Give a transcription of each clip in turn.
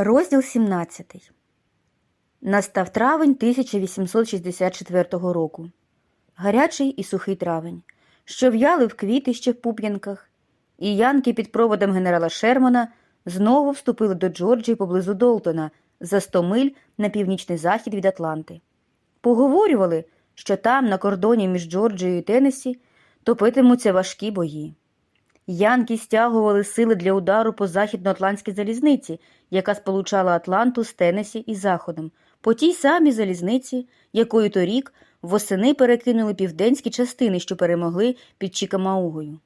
Розділ 17 Настав травень 1864 року. Гарячий і сухий травень, що в'яли в квіти ще в пуп'янках, і янки під проводом генерала Шермана знову вступили до Джорджії поблизу Долтона за 100 миль на північний захід від Атланти. Поговорювали, що там, на кордоні між Джорджією і Теннессі, топитимуться важкі бої. Янки стягували сили для удару по західноатлантській залізниці, яка сполучала Атланту з Теннесі і Заходом, по тій самій залізниці, якою торік восени перекинули південські частини, що перемогли під Чікамаугою.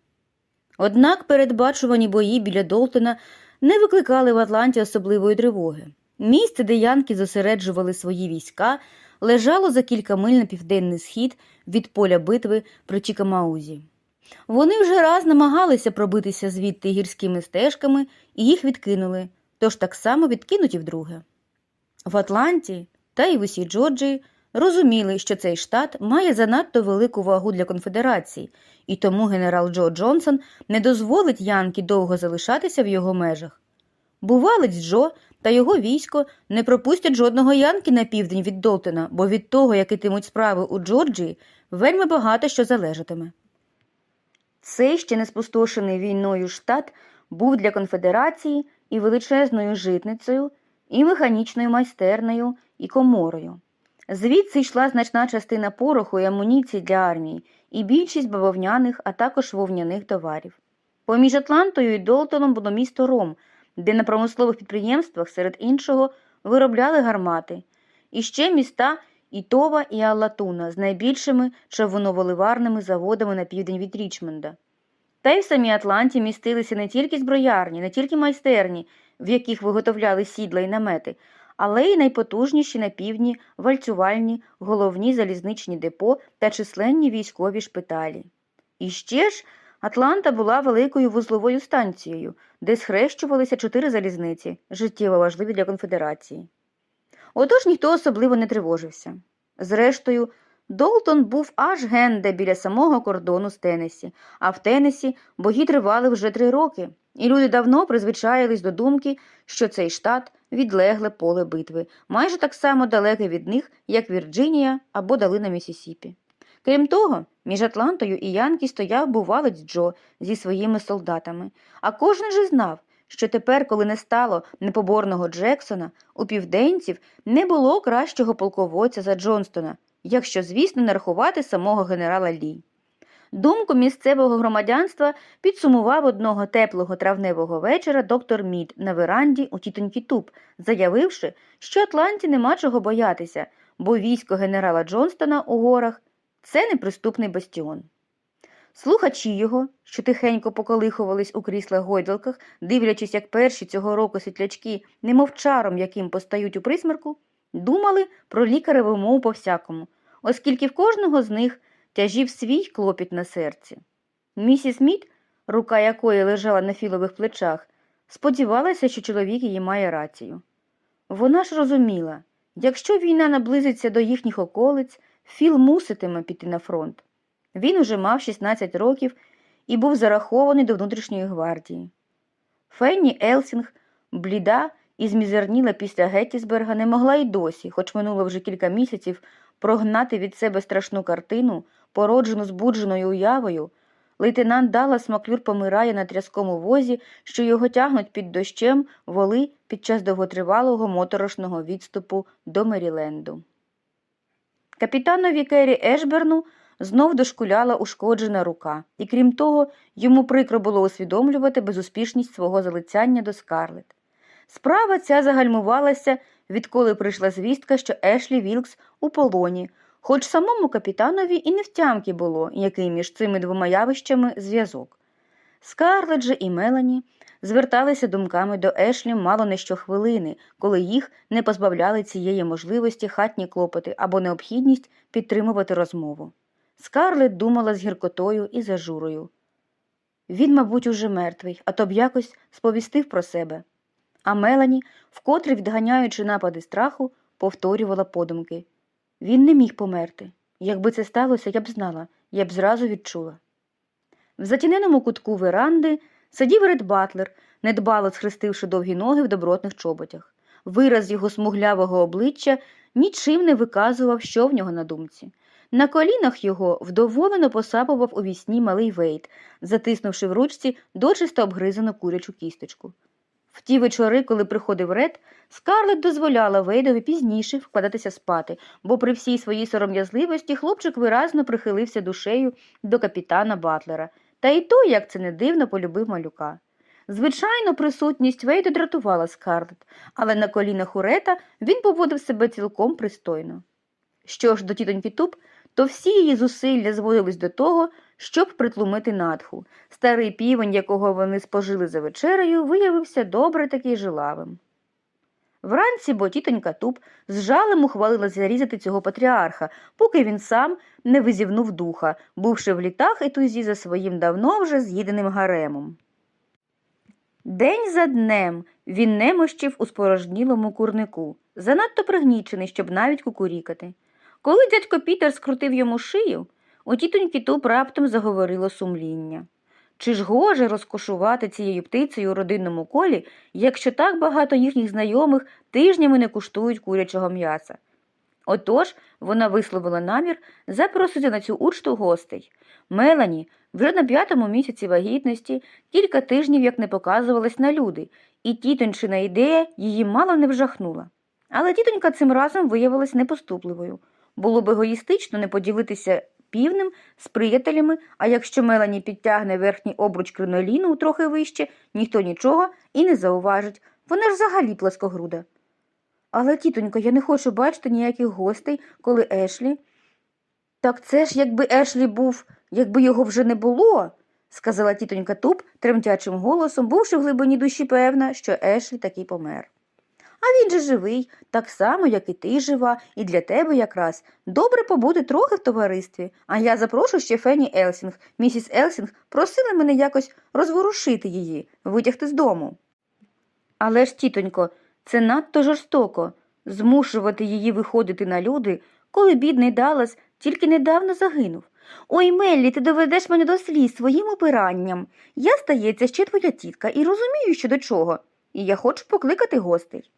Однак передбачувані бої біля Долтона не викликали в Атланті особливої тривоги. Місце, де янки зосереджували свої війська, лежало за кілька миль на південний схід від поля битви при Чікамаузі. Вони вже раз намагалися пробитися звідти гірськими стежками і їх відкинули, тож так само відкинуть і вдруге. В Атланті та й в усій Джорджії розуміли, що цей штат має занадто велику вагу для конфедерації, і тому генерал Джо Джонсон не дозволить Янкі довго залишатися в його межах. Бувалець Джо та його військо не пропустять жодного Янки на південь від Долтона, бо від того, як ітимуть справи у Джорджії, вельми багато що залежатиме. Цей ще не спустошений війною штат був для конфедерації і величезною житницею, і механічною майстернею, і коморою. Звідси йшла значна частина пороху і амуніції для армії, і більшість бавовняних, а також вовняних товарів. Поміж Атлантою і Долтоном було місто Ром, де на промислових підприємствах, серед іншого, виробляли гармати, і ще міста Ітова і Аллатуна з найбільшими човуноволиварними заводами на південь від Річмонда. Та й в самій Атланті містилися не тільки зброярні, не тільки майстерні, в яких виготовляли сідла і намети, але й найпотужніші на півдні вальцювальні, головні залізничні депо та численні військові шпиталі. І ще ж Атланта була великою вузловою станцією, де схрещувалися чотири залізниці, життєво важливі для конфедерації. Отож ніхто особливо не тривожився. Зрештою, Долтон був аж генде біля самого кордону з Теннесі, а в Теннесі бої тривали вже три роки, і люди давно призвичаїлись до думки, що цей штат відлегле поле битви, майже так само далеке від них, як Вірджинія або долина Місісіпі. Крім того, між Атлантою і Янкі стояв бувалець Джо зі своїми солдатами, а кожен же знав, що тепер, коли не стало непоборного Джексона, у південців не було кращого полководця за Джонстона, якщо, звісно, не рахувати самого генерала Лі. Думку місцевого громадянства підсумував одного теплого травневого вечора доктор Мід на веранді у тітоньки Туб, заявивши, що Атланті нема чого боятися, бо військо генерала Джонстона у горах це неприступний бастіон. Слухачі його, що тихенько поколихувались у кріслах гойдалках, дивлячись, як перші цього року світлячки, немов чаром, яким постають у присмерку, думали про лікареву мову по всякому, оскільки в кожного з них тяжів свій клопіт на серці. Місіс Мід, рука якої лежала на філових плечах, сподівалася, що чоловік її має рацію. Вона ж розуміла, якщо війна наблизиться до їхніх околиць, Філ муситиме піти на фронт. Він уже мав 16 років і був зарахований до внутрішньої гвардії. Фенні Елсінг, бліда і змізерніла після Геттісберга, не могла й досі, хоч минуло вже кілька місяців, прогнати від себе страшну картину, породжену збудженою уявою. Лейтенант Даллас Маклюр помирає на тряскому возі, що його тягнуть під дощем воли під час довготривалого моторошного відступу до Меріленду. Капітанові Керрі Ешберну знов дошкуляла ушкоджена рука, і крім того, йому прикро було усвідомлювати безуспішність свого залицяння до скарлет. Справа ця загальмувалася, відколи прийшла звістка, що Ешлі Вілкс у полоні, хоч самому капітанові і не втямки було, який між цими двома явищами зв'язок. Скарлет же і Мелані зверталися думками до Ешлі мало не щохвилини, коли їх не позбавляли цієї можливості хатні клопоти або необхідність підтримувати розмову. Скарлет думала з гіркотою і зажурою. Він, мабуть, уже мертвий, а то б якось сповістив про себе. А Мелані, вкотре відганяючи напади страху, повторювала подумки він не міг померти. Якби це сталося, я б знала, я б зразу відчула. В затіненому кутку веранди сидів Ред Батлер, недбало схрестивши довгі ноги в добротних чоботях. вираз його смуглявого обличчя нічим не виказував, що в нього на думці. На колінах його вдоволено посапував у вісні малий Вейт, затиснувши в ручці дочисто обгризану курячу кісточку. В ті вечори, коли приходив Ред, Скарлет дозволяла Вейдові пізніше вкладатися спати, бо при всій своїй сором'язливості хлопчик виразно прихилився душею до капітана Батлера, та й той, як це не дивно, полюбив малюка. Звичайно, присутність Вейда дратувала Скарлет, але на колінах у Рета він поводив себе цілком пристойно. Що ж до тітоньки Туп, то всі її зусилля зводились до того, щоб притлумити надху. Старий півень, якого вони спожили за вечерею, виявився добре таки жилавим. Вранці бо тітонька Туп з жалем ухвалила зарізати цього патріарха, поки він сам не визівнув духа, бувши в літах і тузі за своїм давно вже з'їденим гаремом. День за днем він немощив у спорожнілому курнику, занадто пригнічений, щоб навіть кукурікати. Коли дядько Пітер скрутив йому шию, у тітоньки Туп раптом заговорило сумління. Чи ж гоже розкошувати цією птицею у родинному колі, якщо так багато їхніх знайомих тижнями не куштують курячого м'яса? Отож вона висловила намір запросити на цю учту гостей. Мелані вже на п'ятому місяці вагітності кілька тижнів як не показувалась на люди, і тітончина ідея її мало не вжахнула. Але тітонька цим разом виявилась непоступливою. Було б егоїстично не поділитися півним з приятелями, а якщо Мелані підтягне верхній обруч криноліну трохи вище, ніхто нічого і не зауважить. Вона ж взагалі пласкогруда. Але, тітонько, я не хочу бачити ніяких гостей, коли Ешлі. Так це ж якби Ешлі був, якби його вже не було, сказала тітонька Туп тремтячим голосом, бувши в глибині душі певна, що Ешлі таки помер. А він же живий, так само, як і ти жива, і для тебе якраз добре побути трохи в товаристві. А я запрошу ще Фені Елсінг. Місіс Елсінг просила мене якось розворушити її, витягти з дому. Але ж, тітонько, це надто жорстоко змушувати її виходити на люди, коли бідний Даллас тільки недавно загинув. Ой, Меллі, ти доведеш мене до сліз своїм опиранням. Я, стається, ще твоя тітка і розумію, що до чого, і я хочу покликати гостей.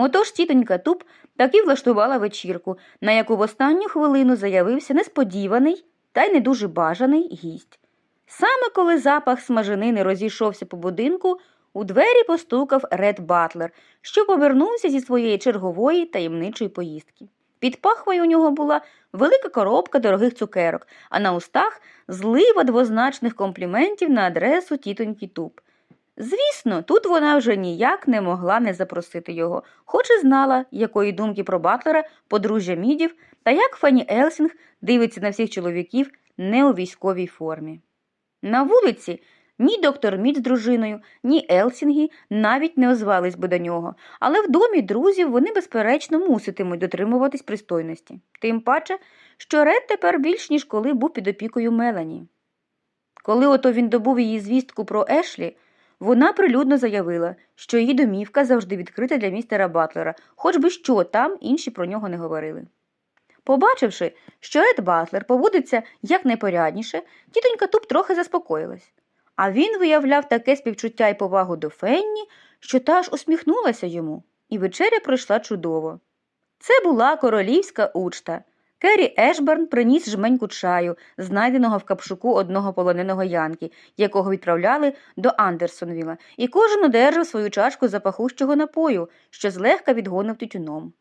Отож тітонька Туп таки влаштувала вечірку, на яку в останню хвилину заявився несподіваний та й не дуже бажаний гість. Саме коли запах смаженини розійшовся по будинку, у двері постукав Ред Батлер, що повернувся зі своєї чергової таємничої поїздки. Під пахвою у нього була велика коробка дорогих цукерок, а на устах злива двозначних компліментів на адресу тітоньки Туп. Звісно, тут вона вже ніяк не могла не запросити його, хоч і знала, якої думки про Батлера, подружжя Мідів та як Фенні Елсінг дивиться на всіх чоловіків не у військовій формі. На вулиці ні доктор Мід з дружиною, ні Елсінги навіть не озвались би до нього, але в домі друзів вони, безперечно, муситимуть дотримуватись пристойності. Тим паче, що Ред тепер більш ніж коли був під опікою Мелані. Коли ото він добув її звістку про Ешлі, вона прилюдно заявила, що її домівка завжди відкрита для містера Батлера, хоч би що там інші про нього не говорили. Побачивши, що Ред Батлер поводиться якнайпорядніше, тітонька Туп трохи заспокоїлась. А він виявляв таке співчуття і повагу до Фенні, що та аж усміхнулася йому, і вечеря пройшла чудово. Це була королівська учта. Керрі Ешберн приніс жменьку чаю, знайденого в капшуку одного полоненого янки, якого відправляли до Андерсонвіла, і кожен одержав свою чашку запахущого напою, що злегка відгонив тютюном.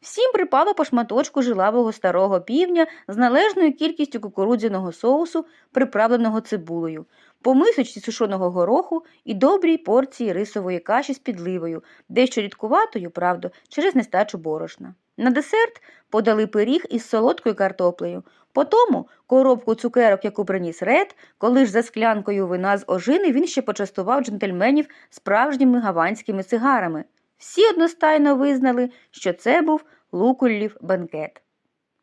Всім припало по шматочку жилавого старого півня з належною кількістю кукурудзяного соусу, приправленого цибулею, по мисочці сушеного гороху і добрій порції рисової каші з підливою, дещо рідкуватою, правда, через нестачу борошна. На десерт подали пиріг із солодкою картоплею, потому коробку цукерок, яку приніс Ред, коли ж за склянкою вина з ожини він ще почастував джентльменів справжніми гаванськими цигарами. Всі одностайно визнали, що це був лукуллів банкет.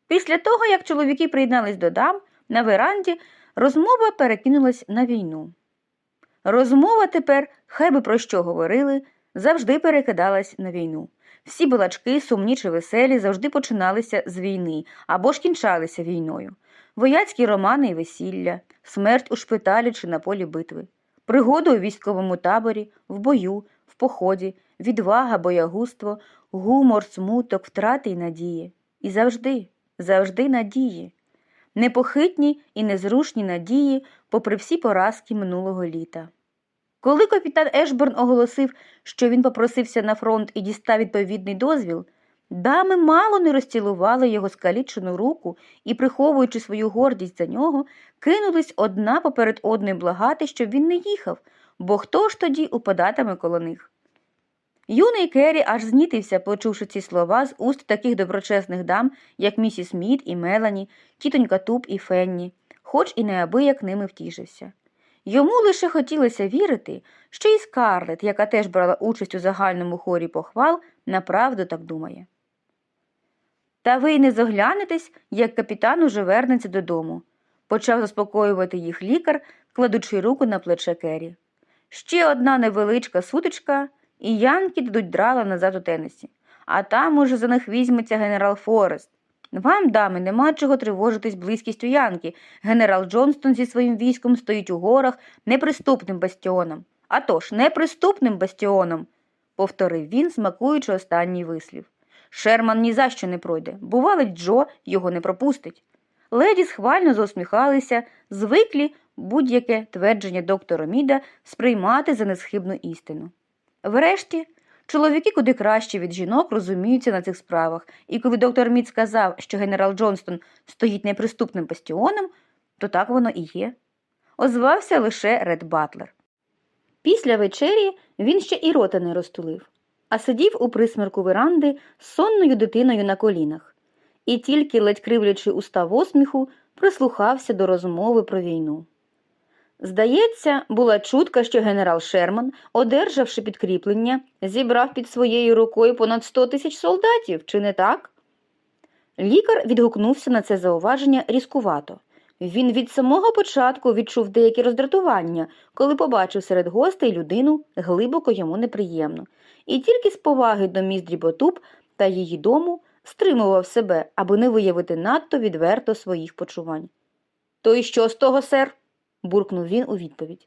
Після того, як чоловіки приєднались до дам, на веранді розмова перекинулась на війну. Розмова тепер, хай би про що говорили, завжди перекидалась на війну. Всі балачки, сумні чи веселі, завжди починалися з війни або ж кінчалися війною. Вояцькі романи і весілля, смерть у шпиталі чи на полі битви, пригоди у військовому таборі, в бою, в поході, відвага, боягузтво, гумор, смуток, втрати й надії. І завжди, завжди надії. Непохитні і незрушні надії, попри всі поразки минулого літа. Коли капітан Ешборн оголосив, що він попросився на фронт і дістав відповідний дозвіл, дами мало не розцілували його скалічену руку і, приховуючи свою гордість за нього, кинулись одна поперед одної благати, щоб він не їхав, бо хто ж тоді упадатиме коло них. Юний Керрі аж знітився, почувши ці слова з уст таких доброчесних дам, як місіс Мід і Мелані, тітонька Туб і Фенні, хоч і неабияк ними втішився. Йому лише хотілося вірити, що і Скарлет, яка теж брала участь у загальному хорі похвал, направду так думає. Та ви й не зоглянетесь, як капітан уже вернеться додому, почав заспокоювати їх лікар, кладучи руку на плече Керрі. Ще одна невеличка сутичка, і янки дадуть драла назад у тенісі, а там уже за них візьметься генерал Форест. Вам, дами, нема чого тривожитись близькістю Янки. Генерал Джонстон зі своїм військом стоїть у горах неприступним бастіоном. А тож, неприступним бастіоном, повторив він, смакуючи останній вислів. Шерман ні за що не пройде. Бувалить, Джо його не пропустить. Леді схвально заусміхалися, звиклі будь-яке твердження доктора Міда сприймати за несхибну істину. Врешті, чоловіки куди краще від жінок розуміються на цих справах, і коли доктор Мід сказав, що генерал Джонстон стоїть неприступним бастіоном, то так воно і є. Озвався лише Ред Батлер. Після вечері він ще і рота не розтулив, а сидів у присмерку веранди з сонною дитиною на колінах, і тільки, ледь кривлячи уста в осміху, прислухався до розмови про війну. Здається, була чутка, що генерал Шерман, одержавши підкріплення, зібрав під своєю рукою понад 100 тисяч солдатів, чи не так? Лікар відгукнувся на це зауваження різкувато. Він від самого початку відчув деякі роздратування, коли побачив серед гостей людину глибоко йому неприємну, і тільки з поваги до міс Дріботуб та її дому стримував себе, аби не виявити надто відверто своїх почувань. То і що з того, сер? Буркнув він у відповідь.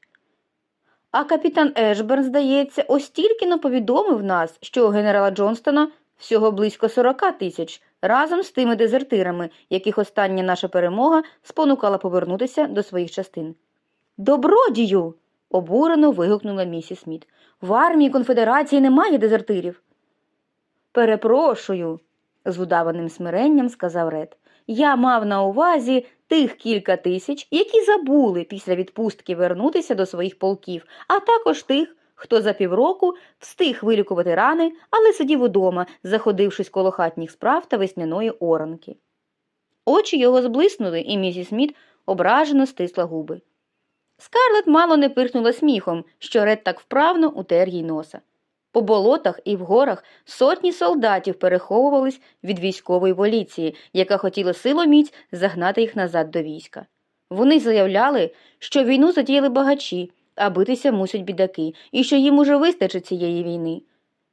А капітан Ешберн, здається, ось тільки но повідомив нас, що у генерала Джонстона всього близько сорока тисяч, разом з тими дезертирами, яких остання наша перемога спонукала повернутися до своїх частин. Добродію. обурено вигукнула місіс Сміт. В армії конфедерації немає дезертирів. Перепрошую, з удаваним смиренням сказав Ред. Я мав на увазі тих кілька тисяч, які забули після відпустки вернутися до своїх полків, а також тих, хто за півроку встиг вилікувати рани, але сидів удома, заходившись коло хатніх справ та весняної оранки. Очі його зблиснули, і місіс Сміт ображено стисла губи. Скарлет мало не пирхнула сміхом, що Ред так вправно утер їй носа. По болотах і в горах сотні солдатів переховувались від військової воліції, яка хотіла силоміць загнати їх назад до війська. Вони заявляли, що війну затіяли багачі, а битися мусять бідаки, і що їм уже вистачить цієї війни.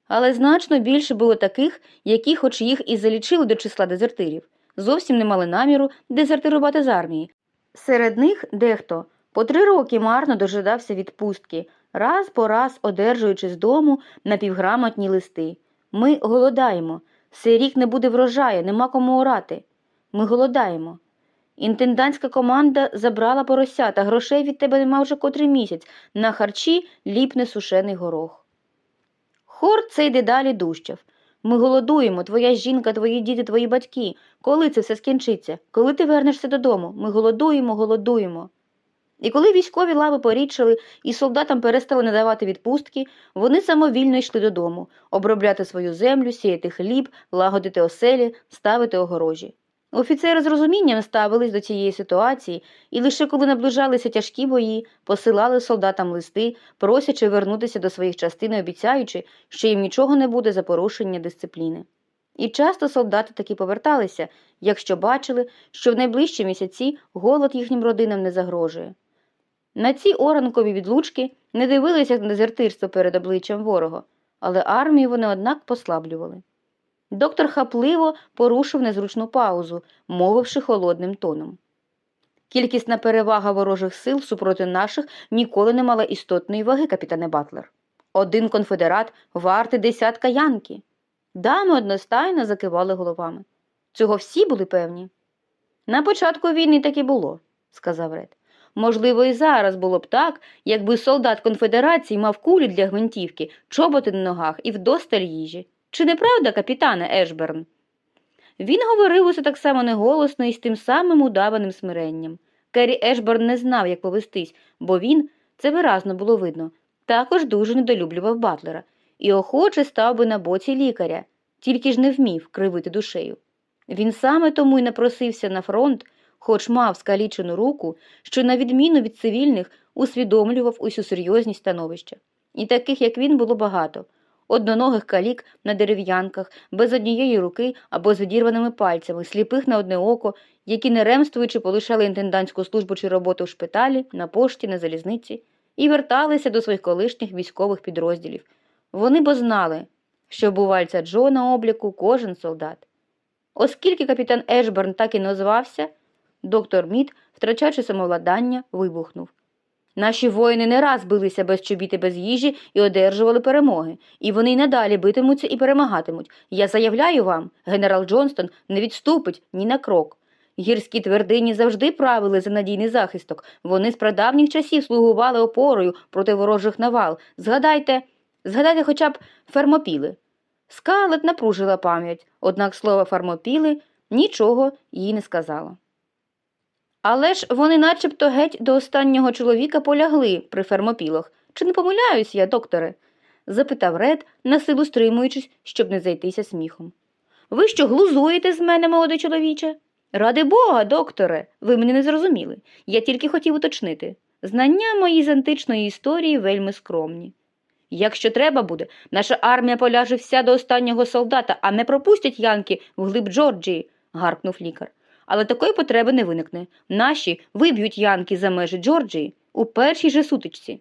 Але значно більше було таких, які, хоч їх і залічили до числа дезертирів, зовсім не мали наміру дезертирувати з армії. Серед них дехто по три роки марно дожидався відпустки, раз по раз одержуючи з дому напівграмотні листи. Ми голодаємо. Цей рік не буде врожаю, нема кому орати. Ми голодаємо. Інтендантська команда забрала поросята, грошей від тебе нема вже котрий місяць, на харчі ліпне сушений горох. Хор цей дедалі дужчав. Ми голодуємо, твоя жінка, твої діти, твої батьки. Коли це все скінчиться? Коли ти вернешся додому? Ми голодуємо, голодуємо. І коли військові лави порідшали і солдатам перестали надавати відпустки, вони самовільно йшли додому, обробляти свою землю, сіяти хліб, лагодити оселі, ставити огорожі. Офіцери з розумінням ставились до цієї ситуації, і лише коли наближалися тяжкі бої, посилали солдатам листи, просячи вернутися до своїх частин і обіцяючи, що їм нічого не буде за порушення дисципліни. І часто солдати таки поверталися, якщо бачили, що в найближчі місяці голод їхнім родинам не загрожує. На ці оранкові відлучки не дивилися на дезертирство перед обличчям ворога, але армію вони, однак, послаблювали. Доктор хапливо порушив незручну паузу, мовивши холодним тоном. Кількісна перевага ворожих сил супроти наших ніколи не мала істотної ваги, капітане Батлер. Один конфедерат вартий десятка янки. Дами одностайно закивали головами. Цього всі були певні. На початку війни так і було, сказав Ред. Можливо, і зараз було б так, якби солдат конфедерації мав кулі для гвинтівки, чоботи на ногах і вдосталь їжі. Чи не правда, капітане Ешберн? Він говорив усе так само неголосно і з тим самим удаваним смиренням. Керрі Ешберн не знав, як повестись, бо він, це виразно було видно, також дуже недолюблював Батлера і охоче став би на боці лікаря, тільки ж не вмів кривити душею. Він саме тому й напросився на фронт, хоч мав скалічену руку, що, на відміну від цивільних, усвідомлював усю серйозність становища. І таких, як він, було багато одноногих калік на дерев'янках, без однієї руки або з відірваними пальцями, сліпих на одне око, які, не ремствуючи, полишали інтендантську службу чи роботу в шпиталі, на пошті, на залізниці, і верталися до своїх колишніх військових підрозділів. Вони бо знали, що бувальця Джо на обліку кожен солдат. Оскільки капітан Ешберн так і назвався, доктор Мід, втрачаючи самовладання, вибухнув. Наші воїни не раз билися без чобіти без їжі і одержували перемоги, і вони й надалі битимуться і перемагатимуть. Я заявляю вам, генерал Джонстон не відступить ні на крок. Гірські твердині завжди правили за надійний захисток. Вони з прадавніх часів слугували опорою проти ворожих навал. Згадайте, згадайте хоча б фермопіли. Скарлет напружила пам'ять, однак слово фармопіли нічого їй не сказало. Але ж вони начебто геть до останнього чоловіка полягли при фермопілах. Чи не помиляюсь я, докторе? запитав Ред, на силу стримуючись, щоб не зайтися сміхом. Ви що глузуєте з мене, молодий чоловіче? Ради Бога, докторе, ви мене не зрозуміли. Я тільки хотів уточнити. Знання мої з античної історії вельми скромні. Якщо треба буде, наша армія поляже вся до останнього солдата, а не пропустять янки вглиб Джорджії, гаркнув лікар. Але такої потреби не виникне. Наші виб'ють янки за межі Джорджії у першій же сутичці.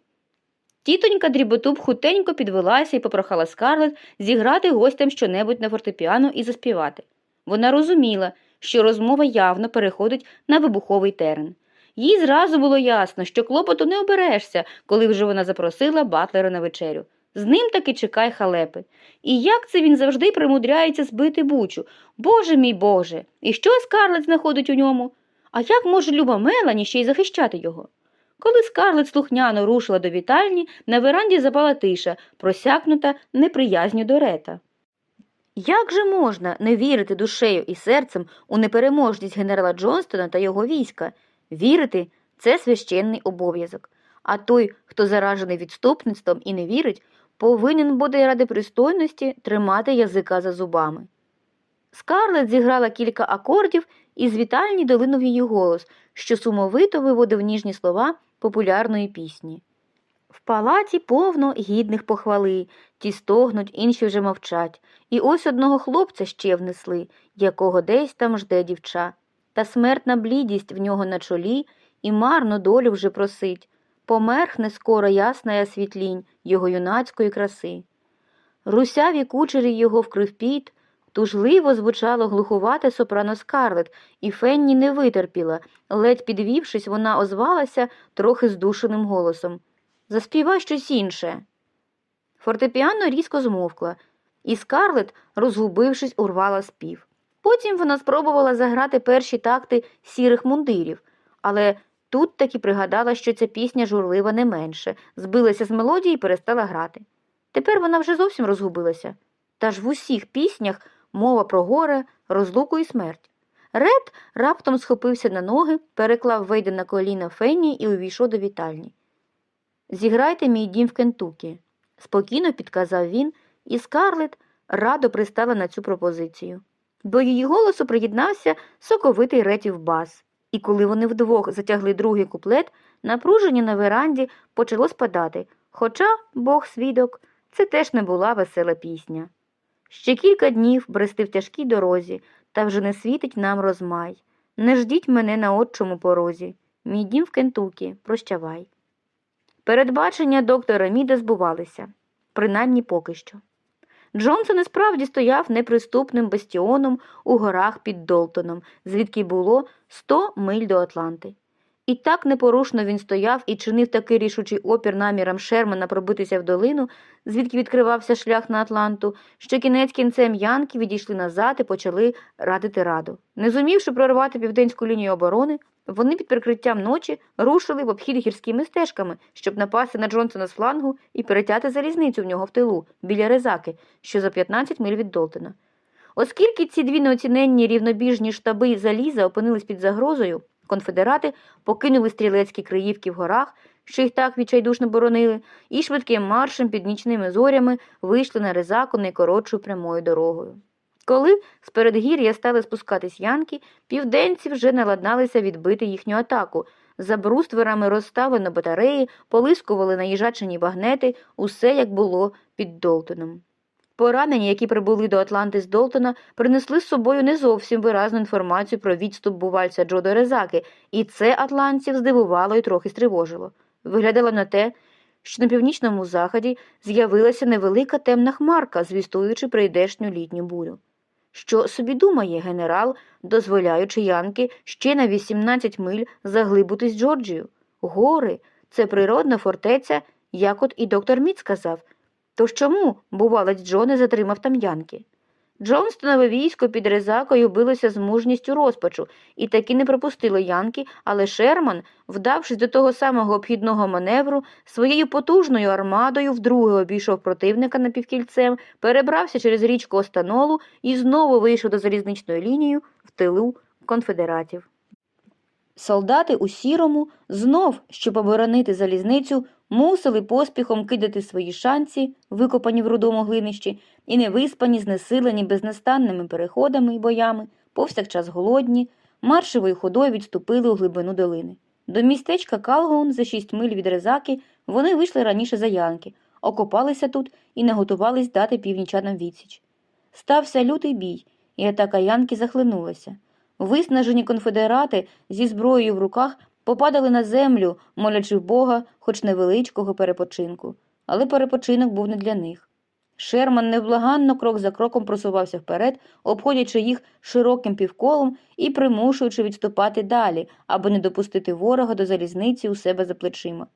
Тітонька дріботуб хутенько підвелася і попрохала Скарлет зіграти гостям щонебудь на фортепіано і заспівати. Вона розуміла, що розмова явно переходить на вибуховий терен. Їй зразу було ясно, що клопоту не оберешся, коли вже вона запросила Батлера на вечерю. З ним таки чекай халепи. І як це він завжди примудряється збити бучу? Боже мій Боже, і що Скарлет знаходить у ньому? А як може Люба Мелані ще й захищати його? Коли Скарлет слухняно рушила до вітальні, на веранді запала тиша, просякнута неприязню до рета. Як же можна не вірити душею і серцем у непереможність генерала Джонстона та його війська? Вірити це священний обов'язок. А той, хто заражений відступництвом і не вірить, повинен буде ради пристойності тримати язика за зубами. Скарлет зіграла кілька акордів, і з вітальні долинув її голос, що сумовито виводив ніжні слова популярної пісні. В палаті повно гідних похвали, ті стогнуть, інші вже мовчать, і ось одного хлопця ще внесли, якого десь там жде дівча. Та смертна блідість в нього на чолі, і марно долю вже просить. Померхне скоро ясна світлінь його юнацької краси. Русяві кучері його вкрив піт, тужливо звучало глухувате сопрано скарлет, і Фенні не витерпіла. Ледь підвівшись, вона озвалася трохи здушеним голосом. Заспівай щось інше. Фортепіано різко змовкла, і скарлет, розгубившись, урвала спів. Потім вона спробувала заграти перші такти сірих мундирів, але тут таки пригадала, що ця пісня журлива не менше, збилася з мелодії і перестала грати. Тепер вона вже зовсім розгубилася. Та ж в усіх піснях мова про горе, розлуку і смерть. Ред раптом схопився на ноги, переклав Вейда на коліна Фенні і увійшов до вітальні. Зіграйте мій дім в Кентукі, спокійно підказав він, і Скарлет радо пристала на цю пропозицію. До її голосу приєднався соковитий ретів бас, і коли вони вдвох затягли другий куплет, напруження на веранді почало спадати, хоча, Бог свідок, це теж не була весела пісня. Ще кілька днів брести в тяжкій дорозі, та вже не світить нам розмай. Не ждіть мене на отчому порозі. Мій дім в Кентукі, прощавай. Передбачення доктора Міда збувалися, принаймні поки що. Джонсон і справді стояв неприступним бастіоном у горах під Долтоном, звідки було 100 миль до Атланти. І так непорушно він стояв і чинив такий рішучий опір намірам Шермана пробитися в долину, звідки відкривався шлях на Атланту, що кінець кінцем янки відійшли назад і почали радити раду. Не зумівши прорвати південську лінію оборони, вони під прикриттям ночі рушили в обхід гірськими стежками, щоб напасти на Джонсона з флангу і перетяти залізницю в нього в тилу, біля Резаки, що за 15 миль від Долтона. Оскільки ці дві неоціненні рівнобіжні штаби заліза опинились під загрозою, конфедерати покинули стрілецькі криївки в горах, що їх так відчайдушно боронили, і швидким маршем під нічними зорями вийшли на Резаку найкоротшою прямою дорогою. Коли з передгір'я стали спускатись янки, південці вже наладналися відбити їхню атаку. За брустверами розставлено батареї, полискували наїжачені багнети, усе як було під Долтоном. Поранені, які прибули до Атланти з Долтона, принесли з собою не зовсім виразну інформацію про відступ бувальця Джо до Резаки, і це атлантців здивувало і трохи стривожило. Виглядало на те, що на північному заході з'явилася невелика темна хмарка, звістуючи прийдешню літню бурю. Що собі думає генерал, дозволяючи Янки ще на 18 миль заглибутись Джорджію? Гори це природна фортеця, як от і доктор Міт сказав. Тож чому, бувалець Джо не затримав там Янки? Джонстонове військо під Резакою билося з мужністю розпачу і таки не пропустило Янки, але Шерман, вдавшись до того самого обхідного маневру, своєю потужною армадою вдруге обійшов противника напівкільцем, перебрався через річку Останолу і знову вийшов до залізничної лінії в тилу конфедератів. Солдати у сірому знов, щоб оборонити залізницю, мусили поспіхом кидати свої шанці, викопані в рудому глинищі, і невиспані, знесилені безнастанними переходами й боями, повсякчас голодні, маршевою ходою відступили у глибину долини. До містечка Калгоун за шість миль від Резаки вони вийшли раніше за Янки, окопалися тут і наготувались дати північанам відсіч. Стався лютий бій, і атака Янки захлинулася. Виснажені конфедерати зі зброєю в руках попадали на землю, молячи в Бога, хоч невеличкого перепочинку. Але перепочинок був не для них. Шерман невблаганно крок за кроком просувався вперед, обходячи їх широким півколом і примушуючи відступати далі, аби не допустити ворога до залізниці у себе за плечима.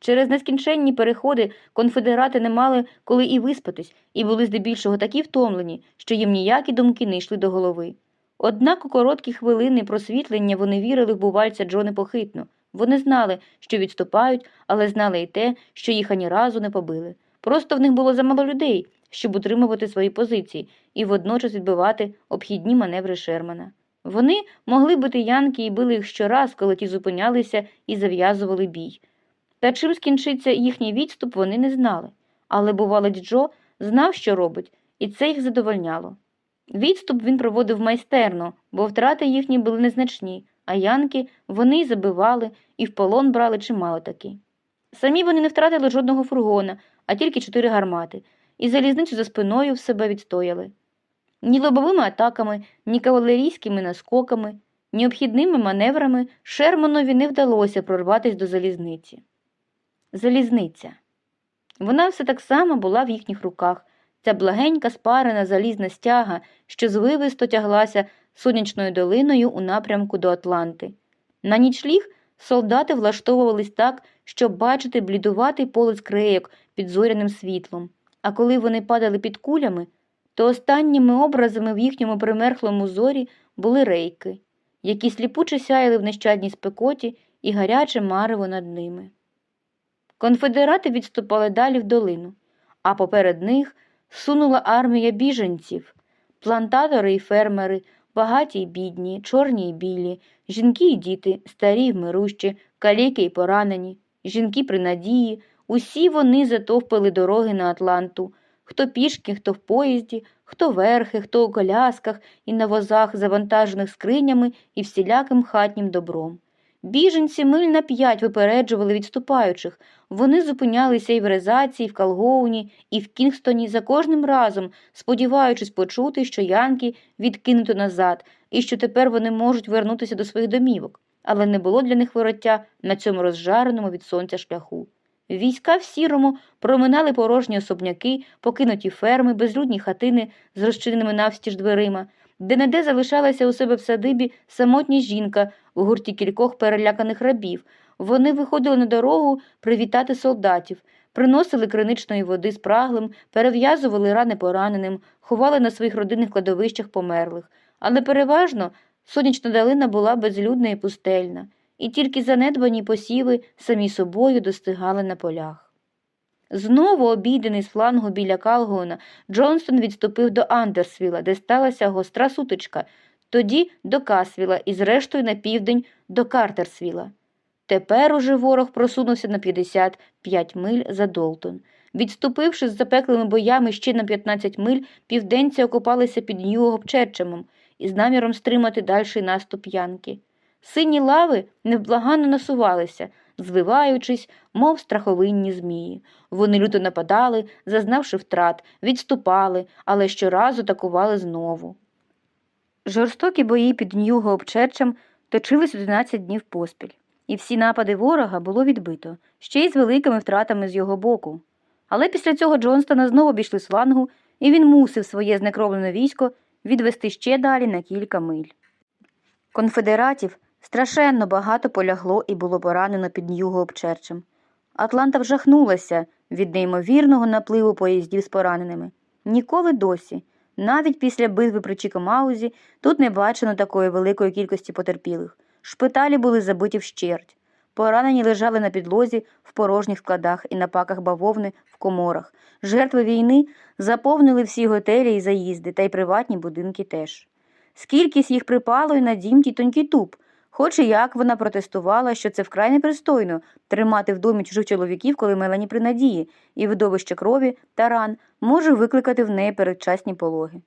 Через нескінченні переходи конфедерати не мали коли і виспатись, і були здебільшого такі втомлені, що їм ніякі думки не йшли до голови. Однак у короткі хвилини просвітлення вони вірили в бувальця Джо непохитно. Вони знали, що відступають, але знали й те, що їх ані разу не побили. Просто в них було замало людей, щоб утримувати свої позиції і водночас відбивати обхідні маневри Шермана. Вони могли бити янки і били їх щораз, коли ті зупинялися і зав'язували бій. Та чим скінчиться їхній відступ, вони не знали. Але бувалець Джо знав, що робить, і це їх задовольняло. Відступ він проводив майстерно, бо втрати їхні були незначні, а янки вони забивали і в полон брали чимало таки. Самі вони не втратили жодного фургона, а тільки чотири гармати, і залізницю за спиною в себе відстояли. Ні лобовими атаками, ні кавалерійськими наскоками, ні обхідними маневрами Шерманові не вдалося прорватися до залізниці. Залізниця. Вона все так само була в їхніх руках, ця благенька спарена залізна стяга, що звивисто тяглася сонячною долиною у напрямку до Атланти. На нічліг солдати влаштовувались так, щоб бачити блідуватий полиць крейок під зоряним світлом, а коли вони падали під кулями, то останніми образами в їхньому примерхлому зорі були рейки, які сліпуче сяяли в нещадній спекоті і гаряче марево над ними. Конфедерати відступали далі в долину, а поперед них сунула армія біженців, плантатори і фермери, багаті й бідні, чорні й білі, жінки й діти, старі й вмирущі, каліки й поранені, жінки при надії, усі вони затовпили дороги на Атланту, хто пішки, хто в поїзді, хто верхи, хто у колясках і на возах, завантажених скринями і всіляким хатнім добром. Біженці миль на п'ять випереджували відступаючих. Вони зупинялися і в Резації, і в Калгоуні, і в Кінгстоні за кожним разом, сподіваючись почути, що янки відкинуто назад, і що тепер вони можуть вернутися до своїх домівок, але не було для них вороття на цьому розжареному від сонця шляху. Війська в сірому проминали порожні особняки, покинуті ферми, безлюдні хатини з розчиненими навстіж дверима, Де-не-де залишалася у себе в садибі самотня жінка у гурті кількох переляканих рабів. Вони виходили на дорогу привітати солдатів, приносили криничної води спраглим, перев'язували рани пораненим, ховали на своїх родинних кладовищах померлих. Але переважно сонячна долина була безлюдна і пустельна, і тільки занедбані посіви самі собою достигали на полях. Знову обійдений з флангу біля Калгона, Джонстон відступив до Андерсвіла, де сталася гостра сутичка, тоді до Касвіла і, зрештою, на південь до Картерсвіла. Тепер уже ворог просунувся на 55 миль за Долтон. Відступивши з запеклими боями ще на 15 миль, південці окопалися під Нью-Гопчерчемом із наміром стримати дальший наступ Янки. Сині лави невблаганно насувалися, звиваючись, мов страховинні змії. Вони люто нападали, зазнавши втрат, відступали, але щоразу атакували знову. Жорстокі бої під Нью-Гопчерчем точились 11 днів поспіль, і всі напади ворога було відбито, ще й з великими втратами з його боку. Але після цього Джонстона знову обійшли з флангу, і він мусив своє знекровлене військо відвести ще далі на кілька миль. Конфедератів страшенно багато полягло і було поранено під Нью-Гопчерчем. Атланта вжахнулася від неймовірного напливу поїздів з пораненими. Ніколи досі, навіть після битви при Чікомаузі, тут не бачено такої великої кількості потерпілих. Шпиталі були забиті вщерть. Поранені лежали на підлозі в порожніх складах і на паках бавовни в коморах. Жертви війни заповнили всі готелі і заїзди, та й приватні будинки теж. Скількись їх припало й на дім тітоньки Туб, хоч і як вона протестувала, що це вкрай непристойно тримати в домі чужих чоловіків, коли Мелані при надії, і видовище крові та ран може викликати в неї передчасні пологи.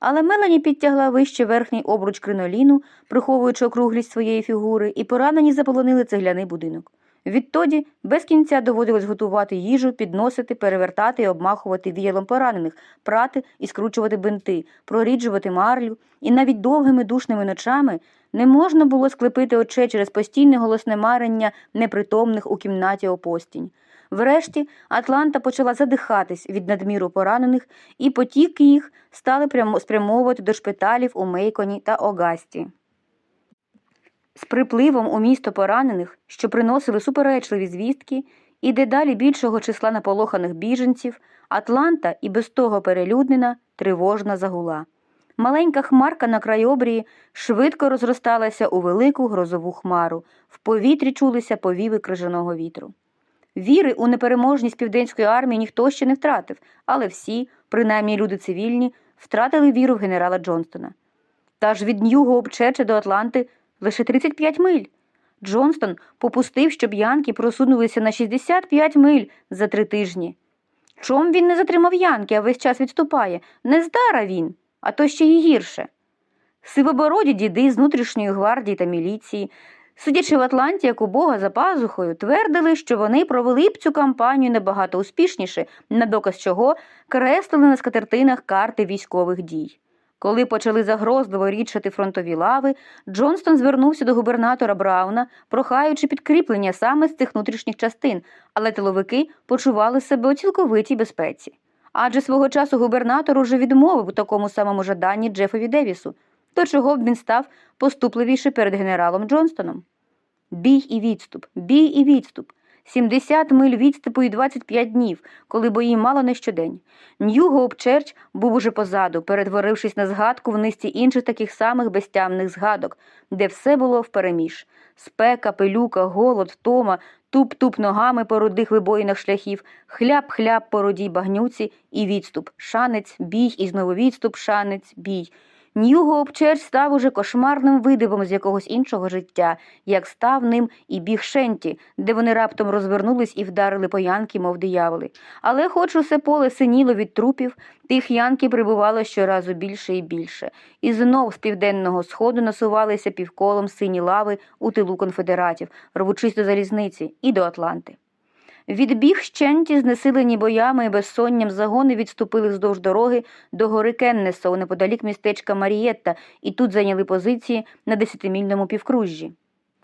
Але Мелані підтягла вище верхній обруч криноліну, приховуючи округлість своєї фігури, і поранені заполонили цегляний будинок. Відтоді без кінця доводилось готувати їжу, підносити, перевертати і обмахувати віялом поранених, прати і скручувати бинти, проріджувати марлю, і навіть довгими душними ночами не можна було склепити очей через постійне голосне марення непритомних у кімнаті опостінь. Врешті Атланта почала задихатись від надміру поранених, і потік їх стали спрямовувати до шпиталів у Мейконі та Огасті. З припливом у місто поранених, що приносили суперечливі звістки, і дедалі більшого числа наполоханих біженців, Атланта і без того перелюднена, тривожна загула. Маленька хмарка на крайобрії швидко розросталася у велику грозову хмару, в повітрі чулися повіви крижаного вітру. Віри у непереможність південської армії ніхто ще не втратив, але всі, принаймні люди цивільні, втратили віру в генерала Джонстона. Та ж від Нью-Гоупчерча до Атланти лише 35 миль. Джонстон попустив, щоб янки просунулися на 65 миль за три тижні. Чом він не затримав янки, а весь час відступає? Не здара він, а то ще й гірше. Сивобороді діди з внутрішньої гвардії та міліції, сидячи в Атланті, як у Бога за пазухою, твердили, що вони провели б цю кампанію набагато успішніше, на доказ чого креслили на скатертинах карти військових дій. Коли почали загрозливо рідшати фронтові лави, Джонстон звернувся до губернатора Брауна, прохаючи підкріплення саме з цих внутрішніх частин, але тиловики почували себе у цілковитій безпеці. Адже свого часу губернатор уже відмовив у такому самому жаданні Джефові Девісу, до чого б він став поступливіше перед генералом Джонстоном. Бій і відступ, бій і відступ. 70 миль відступу і 25 днів, коли бої мало не щодень. Нью-Гоуп-Черч був уже позаду, перетворившись на згадку в низці інших таких самих безтямних згадок, де все було впереміж. Спека, пилюка, голод, втома, туп-туп ногами по рудих вибоїнах шляхів, хляб-хляб по рудій багнюці і відступ, шанець, бій і знову відступ, шанець, бій. Нью-Гоуп-Черч став уже кошмарним видивом з якогось іншого життя, як став ним і біг Шенті, де вони раптом розвернулись і вдарили по янки, мов дияволи. Але хоч усе поле синіло від трупів, тих янки прибувало щоразу більше і більше, і знов з південного сходу насувалися півколом сині лави у тилу конфедератів, рвучись до залізниці і до Атланти. Відбіг щенті, знесилені боями і безсонням загони відступили вздовж дороги до гори Кеннесо, неподалік містечка Марієтта, і тут зайняли позиції на десятимільному півкружжі.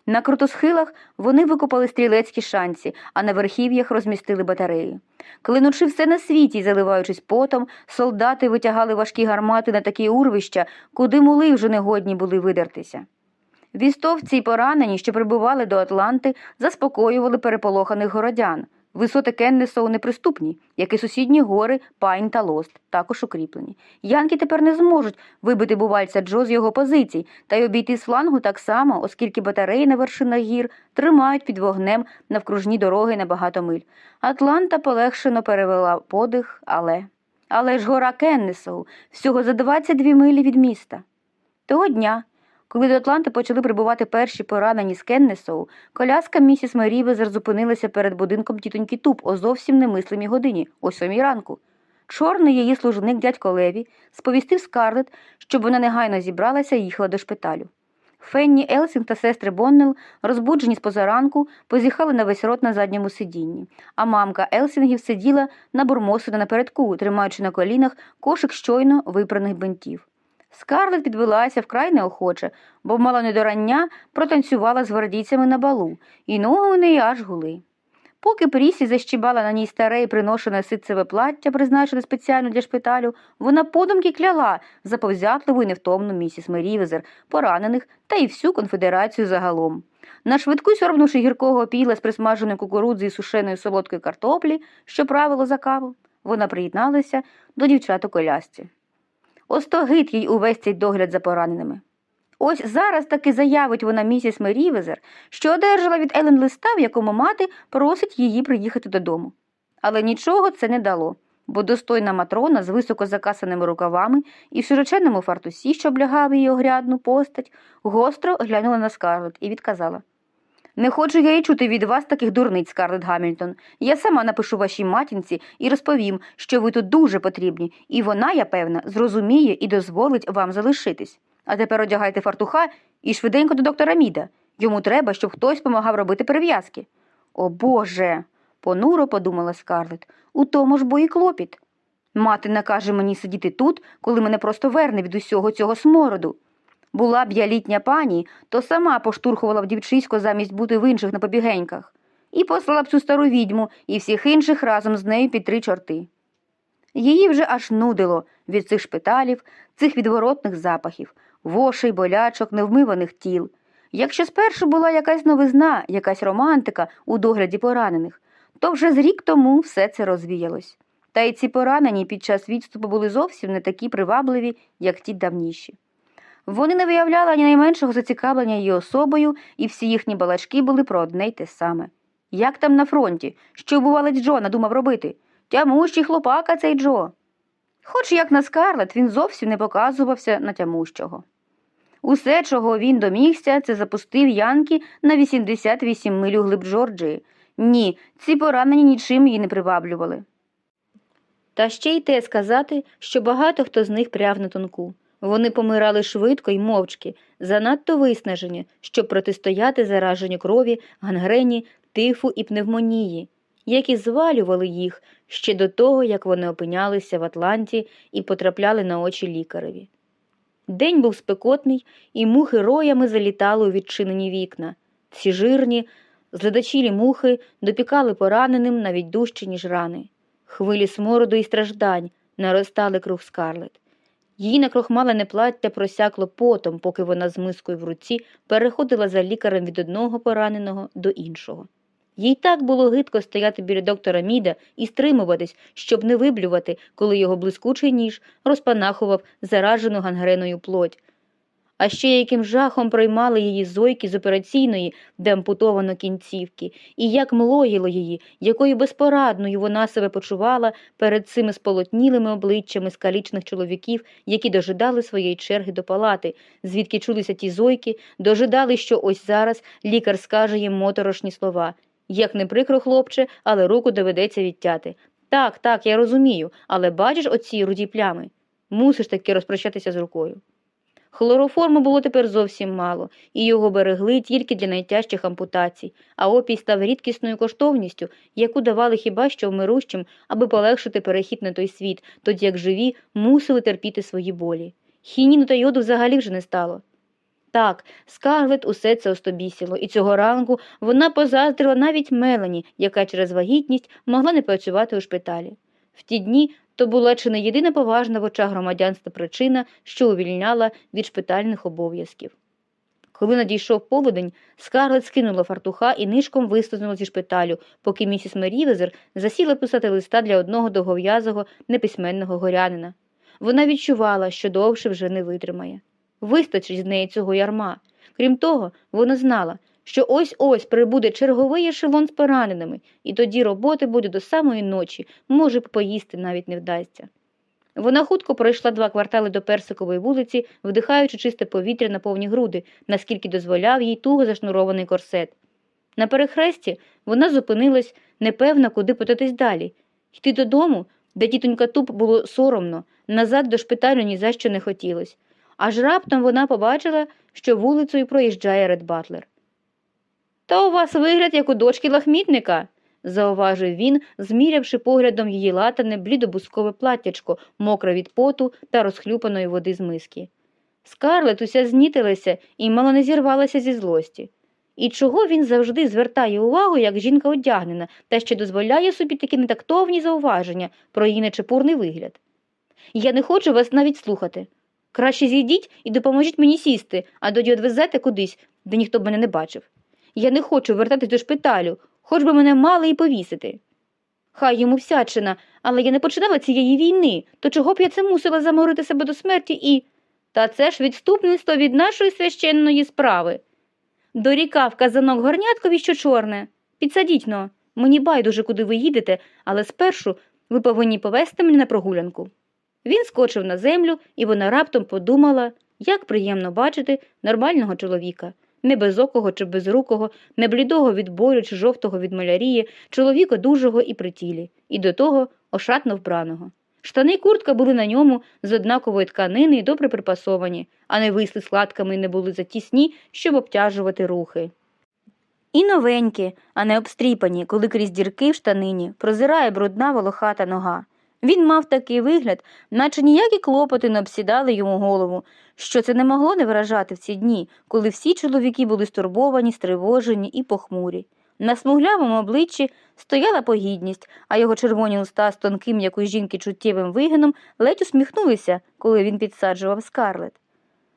На крутосхилах вони викопали стрілецькі шанці, а на верхів'ях розмістили батареї. Клинучи все на світі, й заливаючись потом, солдати витягали важкі гармати на такі урвища, куди мули вже негодні були видертися. Вістовці й поранені, що прибували до Атланти, заспокоювали переполоханих городян. Висоти Кеннесоу неприступні, як і сусідні гори Пайн та Лост, також укріплені. Янки тепер не зможуть вибити бувальця Джо з його позицій та й обійти з флангу так само, оскільки батареї на вершинах гір тримають під вогнем навкружні дороги на багато миль. Атланта полегшено перевела подих, але. Але ж гора Кеннесоу всього за 22 милі від міста. Того дня. Коли до Атланти почали прибувати перші поранені з Кеннесоу, коляска місіс Мерівезер зупинилася перед будинком тітоньки Туп о зовсім немислимій годині, о сьомій ранку. Чорний її служник дядько Леві сповістив Скарлет, щоб вона негайно зібралася і їхала до шпиталю. Фенні Елсінг та сестри Боннел, розбуджені спозаранку, позіхали на весь рот на задньому сидінні, а мамка Елсінгів сиділа набурмосена напередку, тримаючи на колінах кошик щойно випраних бинтів. Скарлет підвелася вкрай неохоче, бо мало не до рання протанцювала з гвардійцями на балу, і ноги у неї аж гули. Поки Прісі защібала на ній старе і приношене ситцеве плаття, призначене спеціально для шпиталю, вона подумки кляла заповзятливу і невтомну місіс Мерівезер, поранених та й всю конфедерацію загалом. На швидку сьорбнувши гіркого піла з присмаженої кукурудзи і сушеної солодкої картоплі, що правило за каву, вона приєдналася до дівчат у колясці. Остогид їй увесь цей догляд за пораненими. Ось зараз таки заявить вона місіс Мерівезер, що одержала від Елен листа, в якому мати просить її приїхати додому. Але нічого це не дало, бо достойна матрона з високо закасаними рукавами і в широченному фартусі, що облягав її огрядну постать, гостро глянула на Скарлет і відказала Не хочу я й чути від вас таких дурниць, Скарлет Гамільтон. Я сама напишу вашій матінці і розповім, що ви тут дуже потрібні, і вона, я певна, зрозуміє і дозволить вам залишитись. А тепер одягайте фартуха і швиденько до доктора Міда. Йому треба, щоб хтось помагав робити перев'язки. О Боже. понуро подумала Скарлет. У тому ж бо і клопіт. Мати накаже мені сидіти тут, коли мене просто верне від усього цього смороду. Була б я літня пані, то сама поштурхувала б дівчисько замість бути в інших на побігеньках, і послала б цю стару відьму і всіх інших разом з нею під три чорти. Її вже аж нудило від цих шпиталів, цих відворотних запахів, вошей, болячок, невмиваних тіл. Якщо спершу була якась новизна, якась романтика у догляді поранених, то вже з рік тому все це розвіялось. Та й ці поранені під час відступу були зовсім не такі привабливі, як ті давніші. Вони не виявляли ні найменшого зацікавлення її особою, і всі їхні балачки були про одне й те саме. Як там на фронті, що бувалець Джо надумав робити? Тямущий хлопака цей Джо. Хоч як на скарлет, він зовсім не показувався на тямущого. Усе, чого він домігся, це запустив Янки на 88 миль у глиб Джорджії. Ні, ці поранені нічим її не приваблювали. Та ще й те сказати, що багато хто з них пряв на тонку. Вони помирали швидко й мовчки, занадто виснажені, щоб протистояти зараженню крові, гангрені, тифу і пневмонії, які звалювали їх ще до того, як вони опинялися в Атланті і потрапляли на очі лікареві. День був спекотний, і мухи роями залітали у відчинені вікна. Ці жирні, зледачілі мухи допікали пораненим навіть дужче, ніж рани. Хвилі смороду і страждань наростали круг скарлет. Її накрохмалене плаття просякло потом, поки вона з мискою в руці переходила за лікарем від одного пораненого до іншого. Їй так було гидко стояти біля доктора Міда і стримуватись, щоб не виблювати, коли його блискучий ніж розпанахував заражену гангреною плоть. А ще яким жахом приймали її зойки з операційної, де ампутовано кінцівки, і як млоїло її, якою безпорадною вона себе почувала перед цими сполотнілими обличчями скалічних чоловіків, які дожидали своєї черги до палати, звідки чулися ті зойки, дожидали, що ось зараз лікар скаже їм моторошні слова. Як не прикро, хлопче, але руку доведеться відтяти. Так, так, я розумію, але бачиш оці руді плями? Мусиш таки розпрощатися з рукою. Хлороформу було тепер зовсім мало, і його берегли тільки для найтяжчих ампутацій, а опій став рідкісною коштовністю, яку давали хіба що вмирущим, аби полегшити перехід на той світ, тоді як живі мусили терпіти свої болі. Хініну та йоду взагалі вже не стало. Так, Скарлет усе це остобісило, і цього ранку вона позаздрила навіть Мелані, яка через вагітність могла не працювати у шпиталі. В ті дні то була чи не єдина поважна в очах громадянства причина, що увільняла від шпитальних обов'язків. Коли надійшов полудень, Скарлет скинула фартуха і нишком вислизнула зі шпиталю, поки місіс Мерівезер засіла писати листа для одного довгов'язого неписьменного горянина. Вона відчувала, що довше вже не витримає. Вистачить з неї цього ярма. Крім того, вона знала, що ось ось прибуде черговий ешелон з пораненими, і тоді роботи буде до самої ночі, може, поїсти навіть не вдасться. Вона хутко пройшла два квартали до персикової вулиці, вдихаючи чисте повітря на повні груди, наскільки дозволяв їй туго зашнурований корсет. На перехресті вона зупинилась, непевна, куди потатись далі. Йти додому, де тітонька туп було соромно, назад до шпиталю ні за що не хотілось. Аж раптом вона побачила, що вулицею проїжджає Ред Батлер. Та у вас вигляд, як у дочки лахмітника, зауважив він, змірявши поглядом її латане блідобускове платтячко, мокре від поту та розхлюпаної води з миски. Скарлет уся знітилася і мало не зірвалася зі злості. І чого він завжди звертає увагу, як жінка одягнена, та ще дозволяє собі такі нетактовні зауваження про її нечепурний вигляд. Я не хочу вас навіть слухати. Краще зійдіть і допоможіть мені сісти, а тоді одвезете кудись, де ніхто б мене не бачив. Я не хочу вертатись до шпиталю, хоч би мене мали і повісити. Хай йому всячина, але я не починала цієї війни, то чого б я це мусила заморити себе до смерті і. Та це ж відступництво від нашої священної справи. Дорікав казанок горняткові, що чорне. Підсадіть но, мені байдуже, куди ви їдете, але спершу ви повинні повести мене на прогулянку. Він скочив на землю, і вона раптом подумала, як приємно бачити нормального чоловіка, не безокого чи безрукого, не блідого від болю чи жовтого від малярії, чоловіка дужого і притілі, і до того ошатно вбраного. Штани й куртка були на ньому з однакової тканини і добре припасовані, а не висли складками і не були затісні, щоб обтяжувати рухи. І новенькі, а не обстріпані, коли крізь дірки в штанині прозирає брудна волохата нога. Він мав такий вигляд, наче ніякі клопоти не обсідали йому голову, що це не могло не вражати в ці дні, коли всі чоловіки були стурбовані, стривожені і похмурі. На смуглявому обличчі стояла погідність, а його червоні уста з тонким, як у жінки, чуттєвим вигином ледь усміхнулися, коли він підсаджував скарлет.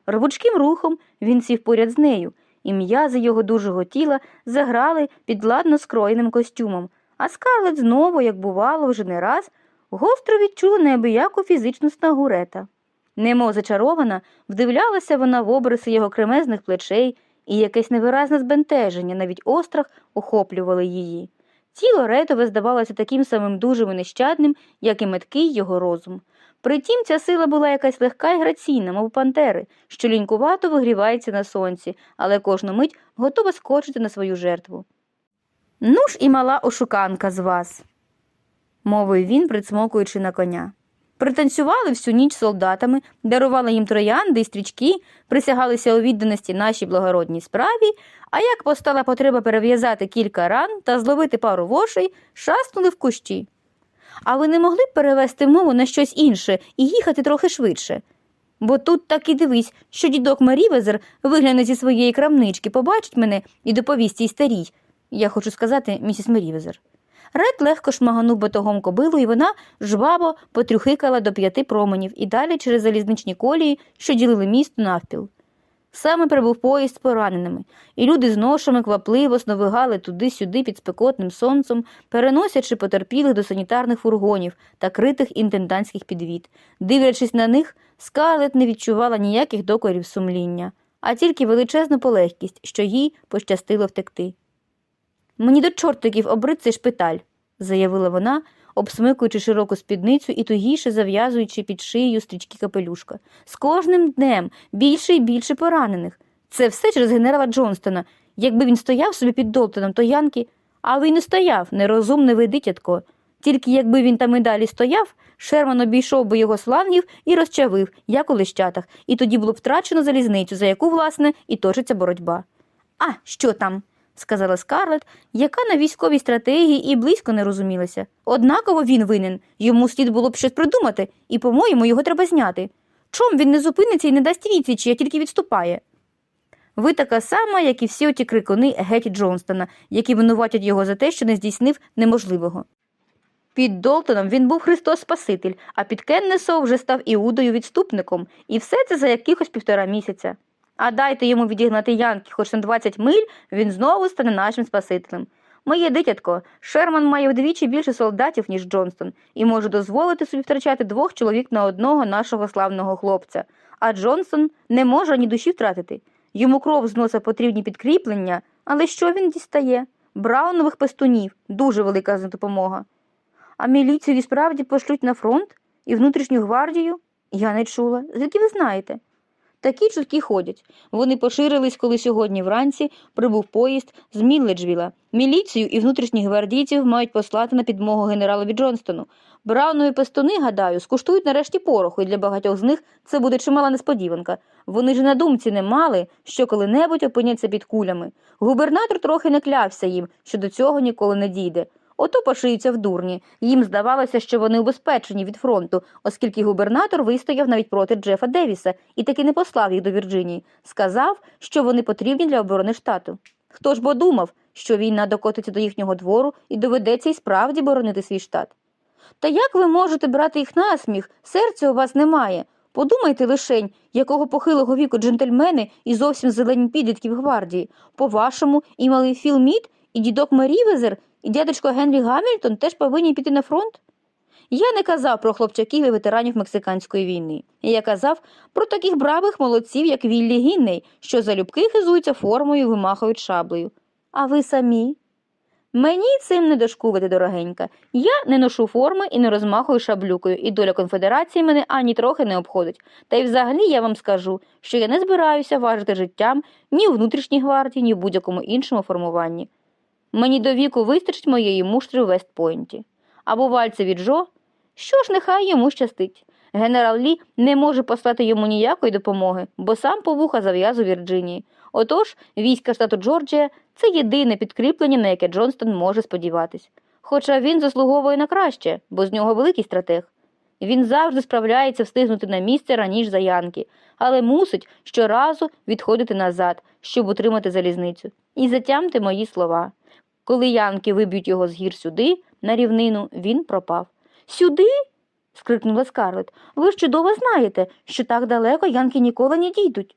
Рвучким рухом він сів поряд з нею, і м'язи його дужого тіла заграли під ладно скроєним костюмом, а скарлет знову, як бувало, вже не раз, гостро відчула неабияку фізичну снагу рета. Немов зачарована, вдивлялася вона в обриси його кремезних плечей, і якесь невиразне збентеження, навіть острах охоплювали її. Тіло ретове здавалося таким самим дужим і нещадним, як і меткий його розум. Притім ця сила була якась легка і граційна, мов пантери, що лінькувато вигрівається на сонці, але кожну мить готова скочити на свою жертву. Ну ж і мала ошуканка з вас, мовив він, прицмокуючи на коня. Пританцювали всю ніч солдатами, дарували їм троянди й стрічки, присягалися у відданості нашій благородній справі, а як постала потреба перев'язати кілька ран та зловити пару вошей, шаснули в кущі. А ви не могли б перевести мову на щось інше і їхати трохи швидше? Бо тут так і дивись, що дідок Марівезер вигляне зі своєї крамнички, побачить мене і доповість цій старій. Я хочу сказати, місіс Марівезер. Ред легко шмаганув батогом кобилу, і вона жваво потрюхикала до п'яти променів і далі через залізничні колії, що ділили місто навпіл. Саме прибув поїзд з пораненими, і люди з ношами квапливо сновигали туди-сюди під спекотним сонцем, переносячи потерпілих до санітарних фургонів та критих інтендантських підвід. Дивлячись на них, скарлет не відчувала ніяких докорів сумління, а тільки величезну полегкість, що їй пощастило втекти. Мені до чортиків обрид цей шпиталь, заявила вона, обсмикуючи широку спідницю і тугіше зав'язуючи під шиєю стрічки капелюшка. З кожним днем більше і більше поранених. Це все через генерала Джонстона. Якби він стояв собі під Долтоном, то Янки. А він не стояв, нерозумне ви дитятко. Тільки якби він там і далі стояв, Шерман обійшов би його слангів і розчавив, як у лищатах, і тоді було б втрачено залізницю, за яку, власне, і точиться боротьба. А що там? Сказала Скарлет, яка на військовій стратегії і близько не розумілася. Однаково він винен, йому слід було б щось придумати, і, по-моєму, його треба зняти. Чом він не зупиниться і не дасть відсічі, а тільки відступає? Ви така сама, як і всі оті крикуни Геті Джонстона, які винуватять його за те, що не здійснив неможливого. Під Долтоном він був Христос Спаситель, а під Кеннесоу вже став Іудою відступником, і все це за якихось півтора місяця. А дайте йому відігнати Янки хоч на 20 миль, він знову стане нашим Спасителем. Моє дитятко, Шерман має вдвічі більше солдатів, ніж Джонстон, і може дозволити собі втрачати двох чоловік на одного нашого славного хлопця. А Джонсон не може ні душі втратити. Йому кров з носа потрібні підкріплення, але що він дістає? Браунових пестунів дуже велика допомога. А міліцію і справді пошлють на фронт і внутрішню гвардію? Я не чула. Звідки ви знаєте? Такі чутки ходять. Вони поширились, коли сьогодні вранці прибув поїзд з Мілледжвіла. Міліцію і внутрішніх гвардійців мають послати на підмогу генералові Джонстону. Браунові пестуни, гадаю, скуштують нарешті пороху, і для багатьох з них це буде чимала несподіванка. Вони ж на думці не мали, що коли-небудь опиняться під кулями. Губернатор трохи не клявся їм, що до цього ніколи не дійде. Ото пошиються в дурні. Їм здавалося, що вони убезпечені від фронту, оскільки губернатор вистояв навіть проти Джефа Девіса і таки не послав їх до Вірджинії. Сказав, що вони потрібні для оборони штату. Хто ж бо думав, що війна докотиться до їхнього двору і доведеться й справді боронити свій штат? Та як ви можете брати їх на сміх? Серця у вас немає. Подумайте лишень, якого похилого віку джентльмени і зовсім зелені підлітки в гвардії. По-вашому, і малий Філ Мід, і дідок Мерівезер, і дядечко Генрі Гамільтон теж повинні піти на фронт? Я не казав про хлопчаків і ветеранів Мексиканської війни. Я казав про таких бравих молодців, як Віллі Гінней, що залюбки хизуються формою і вимахають шаблею. А ви самі? Мені цим не дошкувати, дорогенька. Я не ношу форми і не розмахую шаблюкою, і доля конфедерації мене ані трохи не обходить. Та й взагалі я вам скажу, що я не збираюся важити життям ні у внутрішній гвардії, ні в будь-якому іншому формуванні. Мені до віку вистачить моєї муштри в Вестпойнті. Або вальцеві Джо, що ж нехай йому щастить. Генерал Лі не може послати йому ніякої допомоги, бо сам по вуха зав'яз у Вірджинії. Отож, війська штату Джорджія це єдине підкріплення, на яке Джонстон може сподіватись. Хоча він заслуговує на краще, бо з нього великий стратег. Він завжди справляється встигнути на місце раніше за Янки, але мусить щоразу відходити назад, щоб утримати залізницю. І затямте мої слова. Коли Янки виб'ють його з гір сюди, на рівнину, він пропав. Сюди? скрикнула Скарлет. Ви ж чудово знаєте, що так далеко Янки ніколи не дійдуть.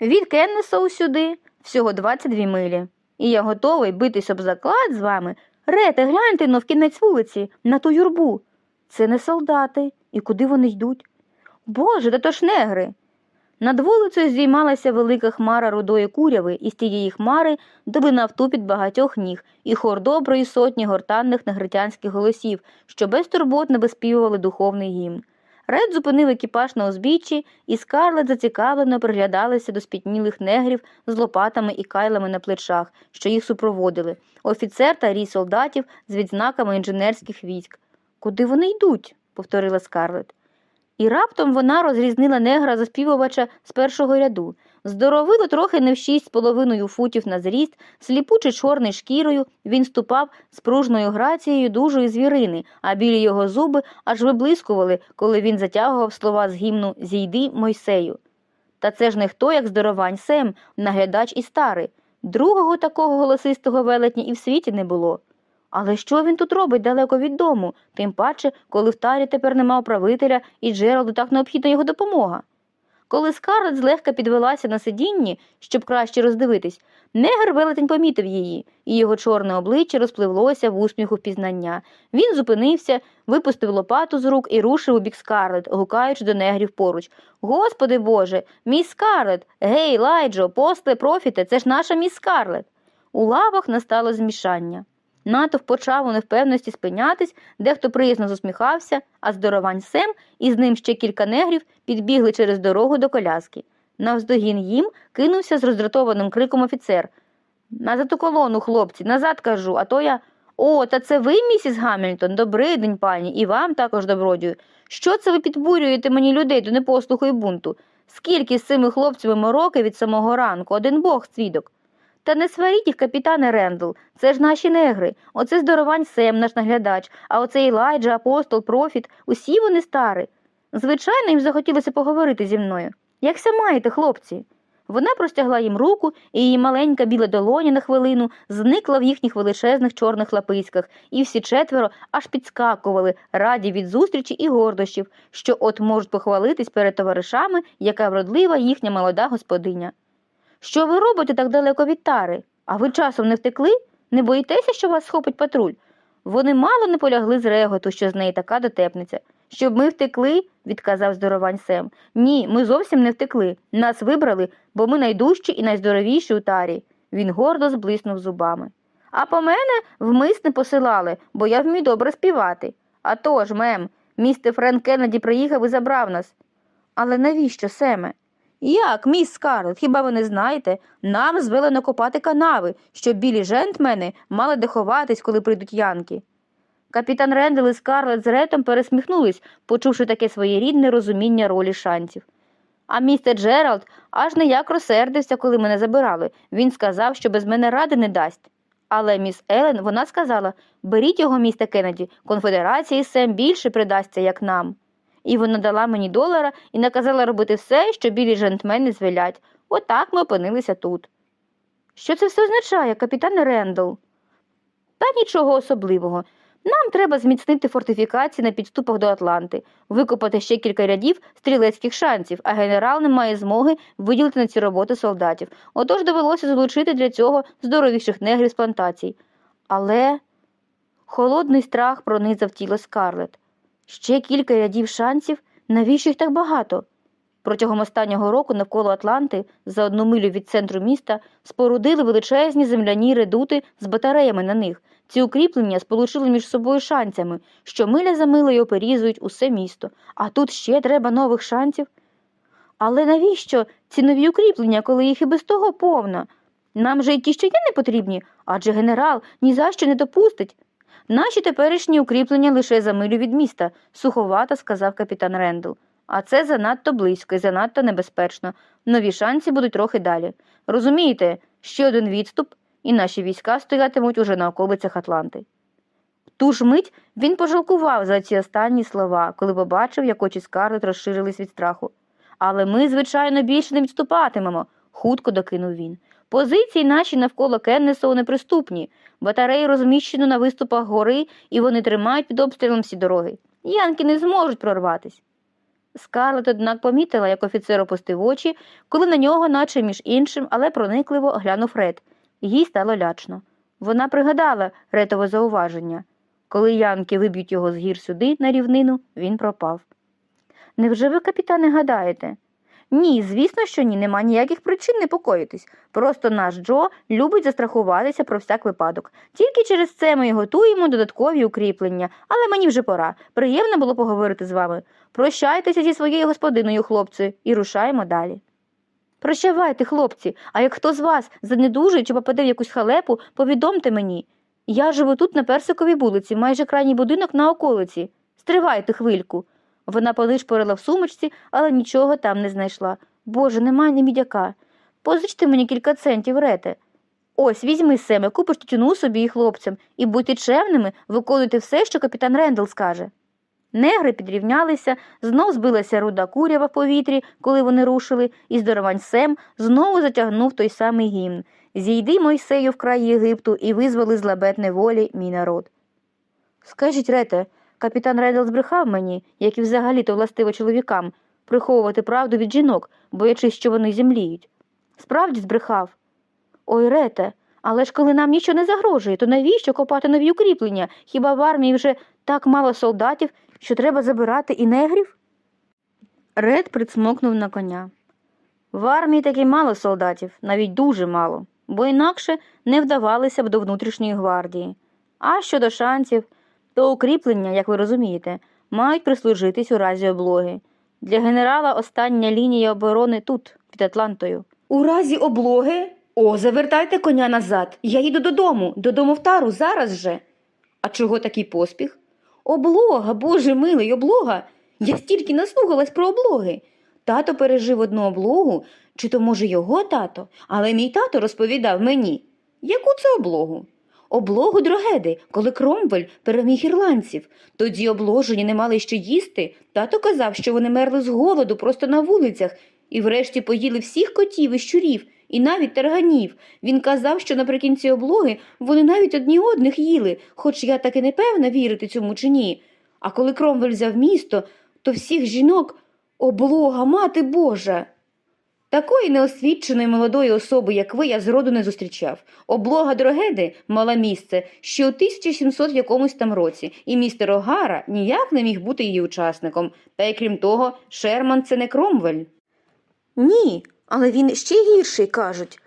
Від Кеннесоу сюди всього 22 милі. І я готовий битись об заклад з вами. Рете, гляньте но в кінець вулиці, на ту юрбу. Це не солдати. І куди вони йдуть? Боже, та то ж негри. Над вулицею здіймалася велика хмара рудої куряви, і з тієї хмари долинав тупіт багатьох ніг і хор доброї сотні гортанних негритянських голосів, що безтурботно виспівували духовний гімн. Ред зупинив екіпаж на узбіччі, і скарлет зацікавлено приглядалася до спітнілих негрів з лопатами і кайлами на плечах, що їх супроводили, офіцер та рій солдатів з відзнаками інженерських військ. Куди вони йдуть? повторила скарлет. І раптом вона розрізнила негра заспівувача з першого ряду. Здоровило трохи не в шість з половиною футів на зріст, сліпучи чорною шкірою, він ступав з пружною грацією дужої звірини, а білі його зуби аж виблискували, коли він затягував слова з гімну Зійди Мойсею. Та це ж не хто, як здоровань Сем, наглядач і старий. Другого такого голосистого велетня і в світі не було. Але що він тут робить далеко від дому, тим паче, коли в тарі тепер нема управителя і Джералду так необхідна його допомога. Коли скарлет злегка підвелася на сидінні, щоб краще роздивитись, негр велетень помітив її, і його чорне обличчя розпливлося в усміху впізнання. Він зупинився, випустив лопату з рук і рушив у бік скарлет, гукаючи до негрів поруч. Господи Боже, міс Скарлет! Гей, Лайджо, постле, профіте, це ж наша міс Скарлет. У лавах настало змішання. Натовп почав у невпевності спинятись, дехто приязно засміхався, а здоровань Сем і з ним ще кілька негрів підбігли через дорогу до коляски. Навздогін їм кинувся з роздратованим криком офіцер. Назад у колону, хлопці, назад кажу, а то я. О, та це ви, місіс Гамільтон, добрий день, пані, і вам також добродію. Що це ви підбурюєте мені людей до непослуху і бунту? Скільки з цими хлопцями мороки від самого ранку, один бог свідок. Та не сваріть їх, капітане Рендл, це ж наші негри. Оце здоровань Сем, наш наглядач, а оцей Лайджа, Апостол, Профіт, усі вони з Тари. Звичайно, їм захотілося поговорити зі мною. Якся маєте, хлопці? Вона простягла їм руку, і її маленька біла долоня на хвилину зникла в їхніх величезних чорних лаписьках, і всі четверо аж підскакували, раді від зустрічі і гордощів, що от можуть похвалитись перед товаришами, яка вродлива їхня молода господиня. Що ви робите так далеко від тари? А ви часом не втекли? Не боїтеся, що вас схопить патруль? Вони мало не полягли з реготу, що з неї така дотепниця. Щоб ми втекли, відказав здоровань Сем. Ні, ми зовсім не втекли. Нас вибрали, бо ми найдужчі і найздоровіші у тарі. Він гордо зблиснув зубами. А по мене вмисне посилали, бо я вмію добре співати. А тож, мем, містер Френк Кеннеді приїхав і забрав нас. Але навіщо, Семе? Як, міс Скарлетт, хіба ви не знаєте? Нам звелено копати канави, щоб білі жентмени мали де ховатись, коли прийдуть янки. Капітан Рендел і Скарлетт з Ретом пересміхнулись, почувши таке своєрідне розуміння ролі шансів. А містер Джеральд аж ніяк розсердився, коли мене забирали. Він сказав, що без мене ради не дасть. Але міс Елен вона сказала беріть його, місте Кеннеді, конфедерації Сем більше придасться, як нам. І вона дала мені долара і наказала робити все, що білі джентмени звелять. Отак ми опинилися тут. Що це все означає, капітан Рендл? Та нічого особливого. Нам треба зміцнити фортифікації на підступах до Атланти, викопати ще кілька рядів стрілецьких шансів, а генерал не має змоги виділити на ці роботи солдатів. Отож довелося залучити для цього здоровіших негрів з плантацій. Але холодний страх пронизав тіло Скарлет. Ще кілька рядів шансів, навіщо їх так багато? Протягом останнього року навколо Атланти, за одну милю від центру міста, спорудили величезні земляні редути з батареями на них. Ці укріплення сполучили між собою шанцями, що миля за милою оперізують усе місто. А тут ще треба нових шансів. Але навіщо ці нові укріплення, коли їх і без того повно? Нам же й ті, що є, не потрібні, адже генерал ні за що не допустить. Наші теперішні укріплення лише за милю від міста, суховато сказав капітан Рендл. А це занадто близько і занадто небезпечно. Нові шанси будуть трохи далі. Розумієте, ще один відступ, і наші війська стоятимуть уже на околицях Атланти. Ту ж мить він пожалкував за ці останні слова, коли побачив, як очі Скарлет розширились від страху. Але ми, звичайно, більше не відступатимемо, хутко докинув він. Позиції наші навколо Кеннесоу неприступні. Батареї розміщено на виступах гори, і вони тримають під обстрілом всі дороги. Янки не зможуть прорватись. Скарлет, однак, помітила, як офіцер опустив очі, коли на нього, наче між іншим, але проникливо глянув Ред. Їй стало лячно. Вона пригадала ретове зауваження. Коли янки виб'ють його з гір сюди, на рівнину, він пропав. Невже ви, капітане, гадаєте? Ні, звісно, що ні, нема ніяких причин непокоїтись. Просто наш Джо любить застрахуватися про всяк випадок. Тільки через це ми готуємо додаткові укріплення, але мені вже пора. Приємно було поговорити з вами. Прощайтеся зі своєю господиною, хлопці, і рушаємо далі. Прощавайте, хлопці, а як хто з вас занедужить чи попаде в якусь халепу, повідомте мені. Я живу тут на персиковій вулиці, майже крайній будинок на околиці. Стривайте хвильку. Вона понишпорила в сумочці, але нічого там не знайшла. Боже, немає ні мідяка. Позичте мені кілька центів, Рете. Ось, візьми, Семе, купиш тютюну собі і хлопцям, і будьте чемними, виконуйте все, що капітан Рендл скаже. Негри підрівнялися, знов збилася руда курява в повітрі, коли вони рушили, і здоровань Сем знову затягнув той самий гімн Зійди, Мойсею в край Єгипту і визволи з лабет неволі мій народ. Скажіть, Рете, капітан Рендл збрехав мені, як і взагалі-то властиво чоловікам, приховувати правду від жінок, боячись, що вони зімліють. Справді збрехав. Ой, Рете, але ж коли нам нічого не загрожує, то навіщо копати нові укріплення? Хіба в армії вже так мало солдатів, що треба забирати і негрів? Ред прицмокнув на коня. В армії таки мало солдатів, навіть дуже мало, бо інакше не вдавалися б до внутрішньої гвардії. А щодо шансів, то укріплення, як ви розумієте, мають прислужитись у разі облоги. Для генерала остання лінія оборони тут, під Атлантою. У разі облоги? О, завертайте коня назад. Я їду додому, додому в тару, зараз же. А чого такий поспіх? Облога, боже милий, облога. Я стільки наслухалась про облоги. Тато пережив одну облогу, чи то, може, його тато, але мій тато розповідав мені. Яку це облогу? Облогу Дрогеди, коли Кромвель переміг ірландців. Тоді обложені не мали що їсти. Тато казав, що вони мерли з голоду просто на вулицях, І врешті поїли всіх котів і щурів, і навіть тарганів. Він казав, що наприкінці облоги вони навіть одні одних їли, хоч я таки не певна вірити цьому чи ні. А коли Кромвель взяв місто, то всіх жінок облога, мати Божа. Такої неосвіченої молодої особи, як ви, я зроду не зустрічав. Облога Дрогеди мала місце ще у 1700 якомусь там році, і містер Огара ніяк не міг бути її учасником. Та й крім того, Шерман це не Кромвель. Ні, але він ще гірший, кажуть.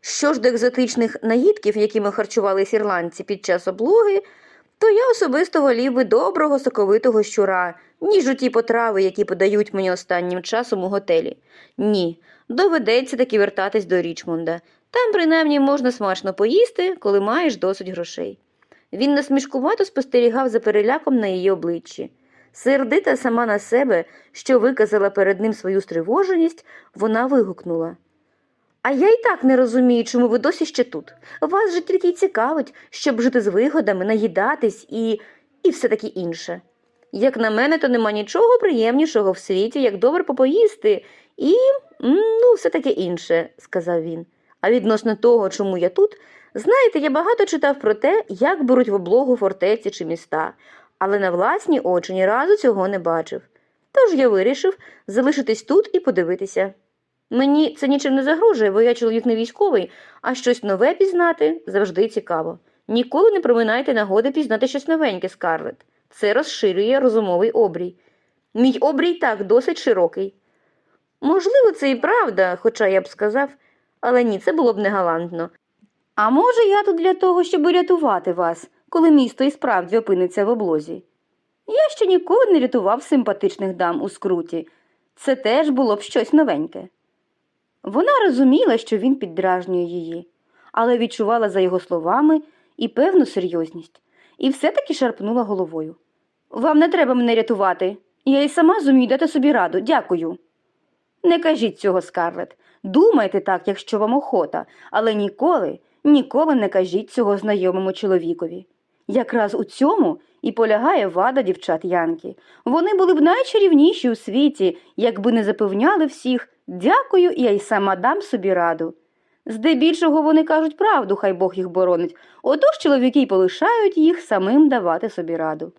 Що ж до екзотичних наїдків, якими харчувались ірландці під час облоги, то я особисто волів би доброго соковитого щура, ніж у ті потрави, які подають мені останнім часом у готелі. Ні, доведеться таки вертатись до Річмонда. Там, принаймні, можна смачно поїсти, коли маєш досить грошей. Він насмішкувато спостерігав за переляком на її обличчі. Сердита сама на себе, що виказала перед ним свою стривоженість, вона вигукнула. А я й так не розумію, чому ви досі ще тут. Вас же тільки й цікавить, щоб жити з вигодами, наїдатись і, і все таке інше. Як на мене, то нема нічого приємнішого в світі, як добре попоїсти, і, ну, все таке інше, сказав він. А відносно того, чому я тут, знаєте, я багато читав про те, як беруть в облогу фортеці чи міста, але на власні очі ні разу цього не бачив. Тож я вирішив залишитись тут і подивитися. Мені це нічим не загрожує, бо я чоловік не військовий, а щось нове пізнати завжди цікаво. Ніколи не проминайте нагоди пізнати щось новеньке, Скарлет. Це розширює розумовий обрій. Мій обрій так досить широкий. Можливо, це і правда, хоча я б сказав, але ні, це було б негалантно. А може, я тут для того, щоб рятувати вас, коли місто і справді опиниться в облозі. Я ще ніколи не рятував симпатичних дам у скруті. Це теж було б щось новеньке. Вона розуміла, що він піддражнює її, але відчувала за його словами і певну серйозність, і все-таки шарпнула головою. Вам не треба мене рятувати. Я й сама зумію дати собі раду. Дякую. Не кажіть цього, Скарлет. Думайте так, якщо вам охота, але ніколи, ніколи не кажіть цього знайомому чоловікові. Якраз у цьому і полягає вада дівчат Янки. Вони були б найчарівніші у світі, якби не запевняли всіх дякую, я й сама дам собі раду. Здебільшого вони кажуть правду, хай Бог їх боронить, отож чоловіки й полишають їх самим давати собі раду.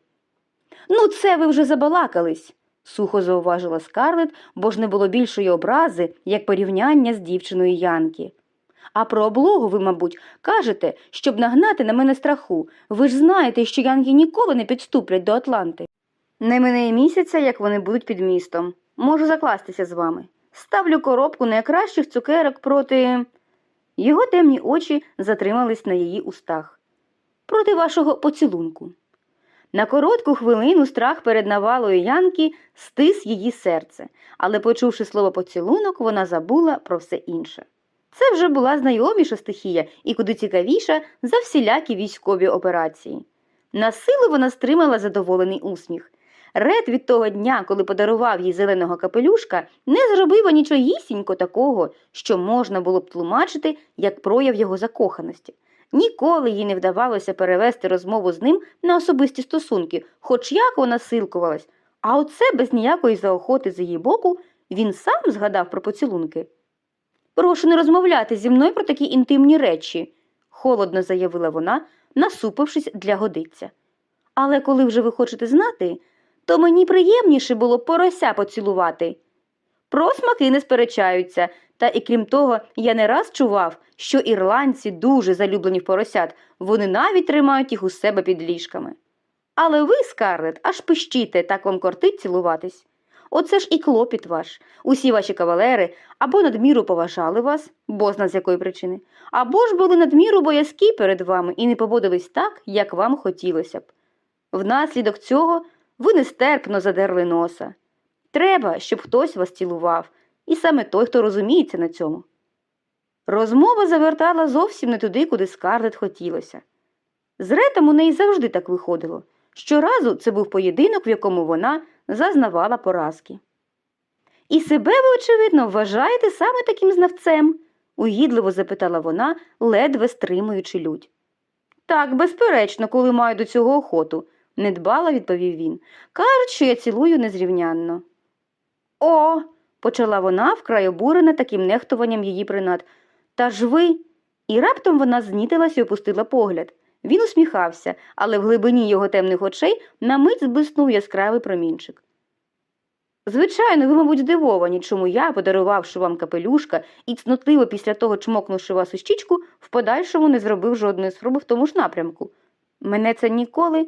Ну, це ви вже забалакались, сухо зауважила Скарлет, бо ж не було більшої образи, як порівняння з дівчиною Янки. А про облогу ви, мабуть, кажете, щоб нагнати на мене страху. Ви ж знаєте, що янки ніколи не підступлять до Атланти. Не мине місяця, як вони будуть під містом. Можу закластися з вами. Ставлю коробку найкращих цукерок проти. Його темні очі затримались на її устах. Проти вашого поцілунку. На коротку хвилину страх перед навалою Янки стис її серце, але, почувши слово поцілунок, вона забула про все інше. Це вже була знайоміша стихія і куди цікавіша за всілякі військові операції. На силу вона стримала задоволений усміх. Ред від того дня, коли подарував їй зеленого капелюшка, не зробив нічогісінько такого, що можна було б тлумачити як прояв його закоханості. Ніколи їй не вдавалося перевести розмову з ним на особисті стосунки, хоч як вона силкувалась. А оце без ніякої заохоти з її боку він сам згадав про поцілунки. Прошу не розмовляти зі мною про такі інтимні речі, холодно заявила вона, насупившись для годиця. Але коли вже ви хочете знати, то мені приємніше було порося поцілувати. Про смаки не сперечаються, та і крім того, я не раз чував, що ірландці дуже залюблені в поросят, вони навіть тримають їх у себе під ліжками. Але ви, Скарлет, аж пищите, так вам кортить цілуватись. Оце ж і клопіт ваш. Усі ваші кавалери або надміру поважали вас, бозна з якої причини, або ж були надміру боязкі перед вами і не поводились так, як вам хотілося б. Внаслідок цього ви нестерпно задерли носа. Треба, щоб хтось вас цілував, і саме той, хто розуміється на цьому. Розмова завертала зовсім не туди, куди Скарлет хотілося. З Ретом у неї завжди так виходило. Щоразу це був поєдинок, в якому вона зазнавала поразки. І себе ви, очевидно, вважаєте саме таким знавцем? угідливо запитала вона, ледве стримуючи лють. Так, безперечно, коли маю до цього охоту, недбало відповів він. Кажуть, що я цілую незрівнянно. О, почала вона, вкрай обурена таким нехтуванням її принад. Та ж ви. І раптом вона знітилась і опустила погляд. Він усміхався, але в глибині його темних очей на мить збиснув яскравий промінчик. Звичайно, ви, мабуть, здивовані, чому я, подарувавши вам капелюшка і цнотливо після того чмокнувши вас у щічку, в подальшому не зробив жодної спроби в тому ж напрямку. Мене це ніколи.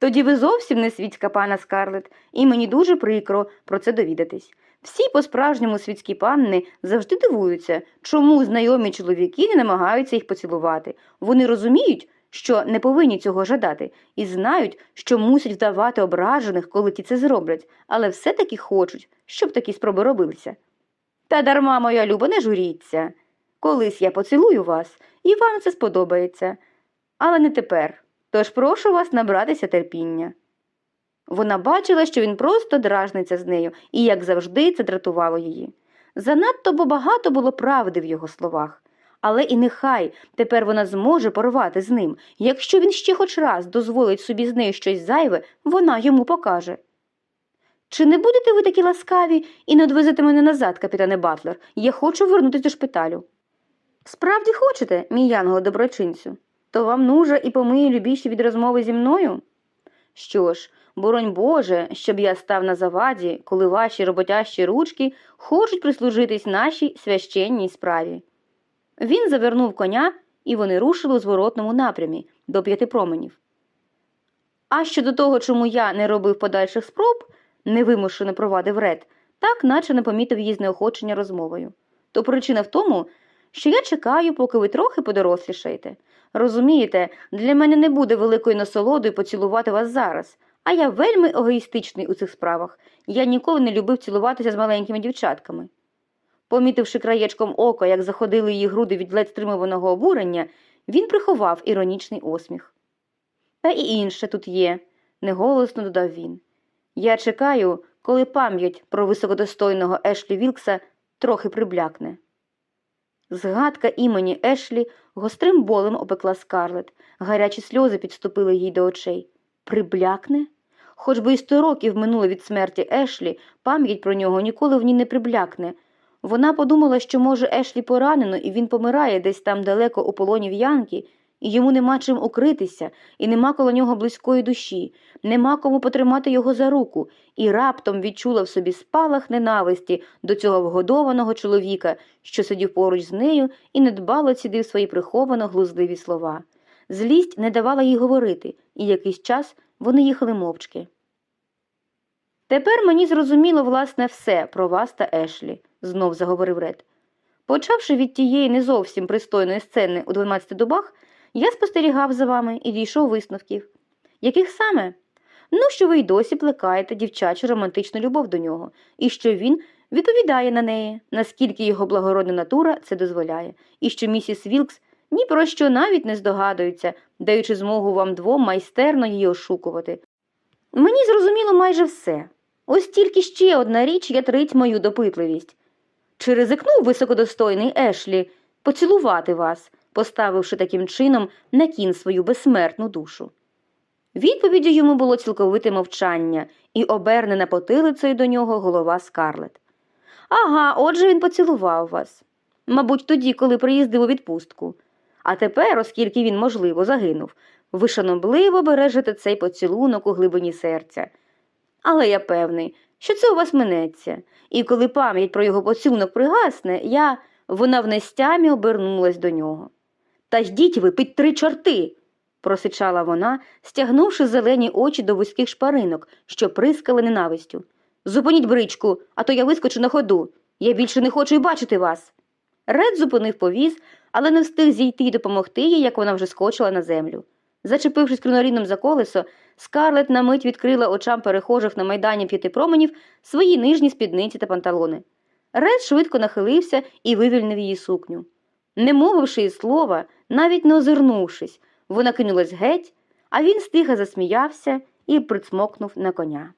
Тоді ви зовсім не світська пана Скарлет, і мені дуже прикро про це довідатись. Всі по-справжньому світські панни завжди дивуються, чому знайомі чоловіки не намагаються їх поцілувати. Вони розуміють, що не повинні цього жадати, і знають, що мусять вдавати ображених, коли ті це зроблять, але все-таки хочуть, щоб такі спроби робилися. Та дарма, моя люба, не журіться. Колись я поцілую вас, і вам це сподобається. Але не тепер. Тож прошу вас набратися терпіння. Вона бачила, що він просто дражниться з нею, і, як завжди, це дратувало її. Занадто бо багато було правди в його словах. Але і нехай тепер вона зможе порвати з ним. Якщо він ще хоч раз дозволить собі з нею щось зайве, вона йому покаже. Чи не будете ви такі ласкаві і не одвезете мене назад, капітане Батлер? Я хочу вернутися до шпиталю. Справді хочете, мій янголо доброчинцю? То вам нужа і помиє любіші від розмови зі мною? Що ж, боронь Боже, щоб я став на заваді, коли ваші роботящі ручки хочуть прислужитись нашій священній справі. Він завернув коня, і вони рушили у зворотному напрямі до п'яти променів. А щодо того, чому я не робив подальших спроб, невимушено провадив Ред, так наче не помітив її знеохочення розмовою. То причина в тому, що я чекаю, поки ви трохи подорослішаєте. Розумієте, для мене не буде великою насолодою поцілувати вас зараз, а я вельми егоїстичний у цих справах. Я ніколи не любив цілуватися з маленькими дівчатками. Помітивши краєчком ока, як заходили її груди від ледь стримуваного обурення, він приховав іронічний осміх. Та і інше тут є, неголосно додав він. Я чекаю, коли пам'ять про високодостойного Ешлі Вілкса трохи приблякне. Згадка імені Ешлі гострим болем опекла скарлет, гарячі сльози підступили їй до очей. Приблякне? Хоч би і сто років минуло від смерті Ешлі, пам'ять про нього ніколи в ній не приблякне. Вона подумала, що, може, Ешлі поранено, і він помирає десь там далеко у полоні в Янки, і йому нема чим укритися, і нема коло нього близької душі, нема кому потримати його за руку, і раптом відчула в собі спалах ненависті до цього вгодованого чоловіка, що сидів поруч з нею і недбало цідив свої приховано глузливі слова. Злість не давала їй говорити, і якийсь час вони їхали мовчки. Тепер мені зрозуміло, власне, все про вас та Ешлі, знов заговорив Ред. Почавши від тієї не зовсім пристойної сцени у 12 дубах, я спостерігав за вами і дійшов висновків. Яких саме? Ну, що ви й досі плекаєте дівчачу романтичну любов до нього, і що він відповідає на неї, наскільки його благородна натура це дозволяє, і що місіс Вілкс ні про що навіть не здогадується, даючи змогу вам двом майстерно її ошукувати. Мені зрозуміло майже все. Ось тільки ще одна річ ятрить мою допитливість. Чи ризикнув високодостойний Ешлі поцілувати вас, поставивши таким чином на кін свою безсмертну душу? Відповіддю йому було цілковите мовчання і обернена потилицею до нього голова Скарлет. Ага, отже він поцілував вас. Мабуть, тоді, коли приїздив у відпустку. А тепер, оскільки він, можливо, загинув, ви шанобливо бережете цей поцілунок у глибині серця. Але я певний, що це у вас минеться, і коли пам'ять про його поцілунок пригасне, я вона в нестямі обернулась до нього. Та йдіть ви під три чорти. просичала вона, стягнувши зелені очі до вузьких шпаринок, що прискали ненавистю. Зупиніть бричку, а то я вискочу на ходу. Я більше не хочу й бачити вас. Ред зупинив повіз, але не встиг зійти й допомогти їй, як вона вже скочила на землю. Зачепившись криноріном за колесо, Скарлет на мить відкрила очам перехожих на майдані п'яти променів свої нижні спідниці та панталони. Ред швидко нахилився і вивільнив її сукню. Не мовивши й слова, навіть не озирнувшись, вона кинулась геть, а він стиха засміявся і прицмокнув на коня.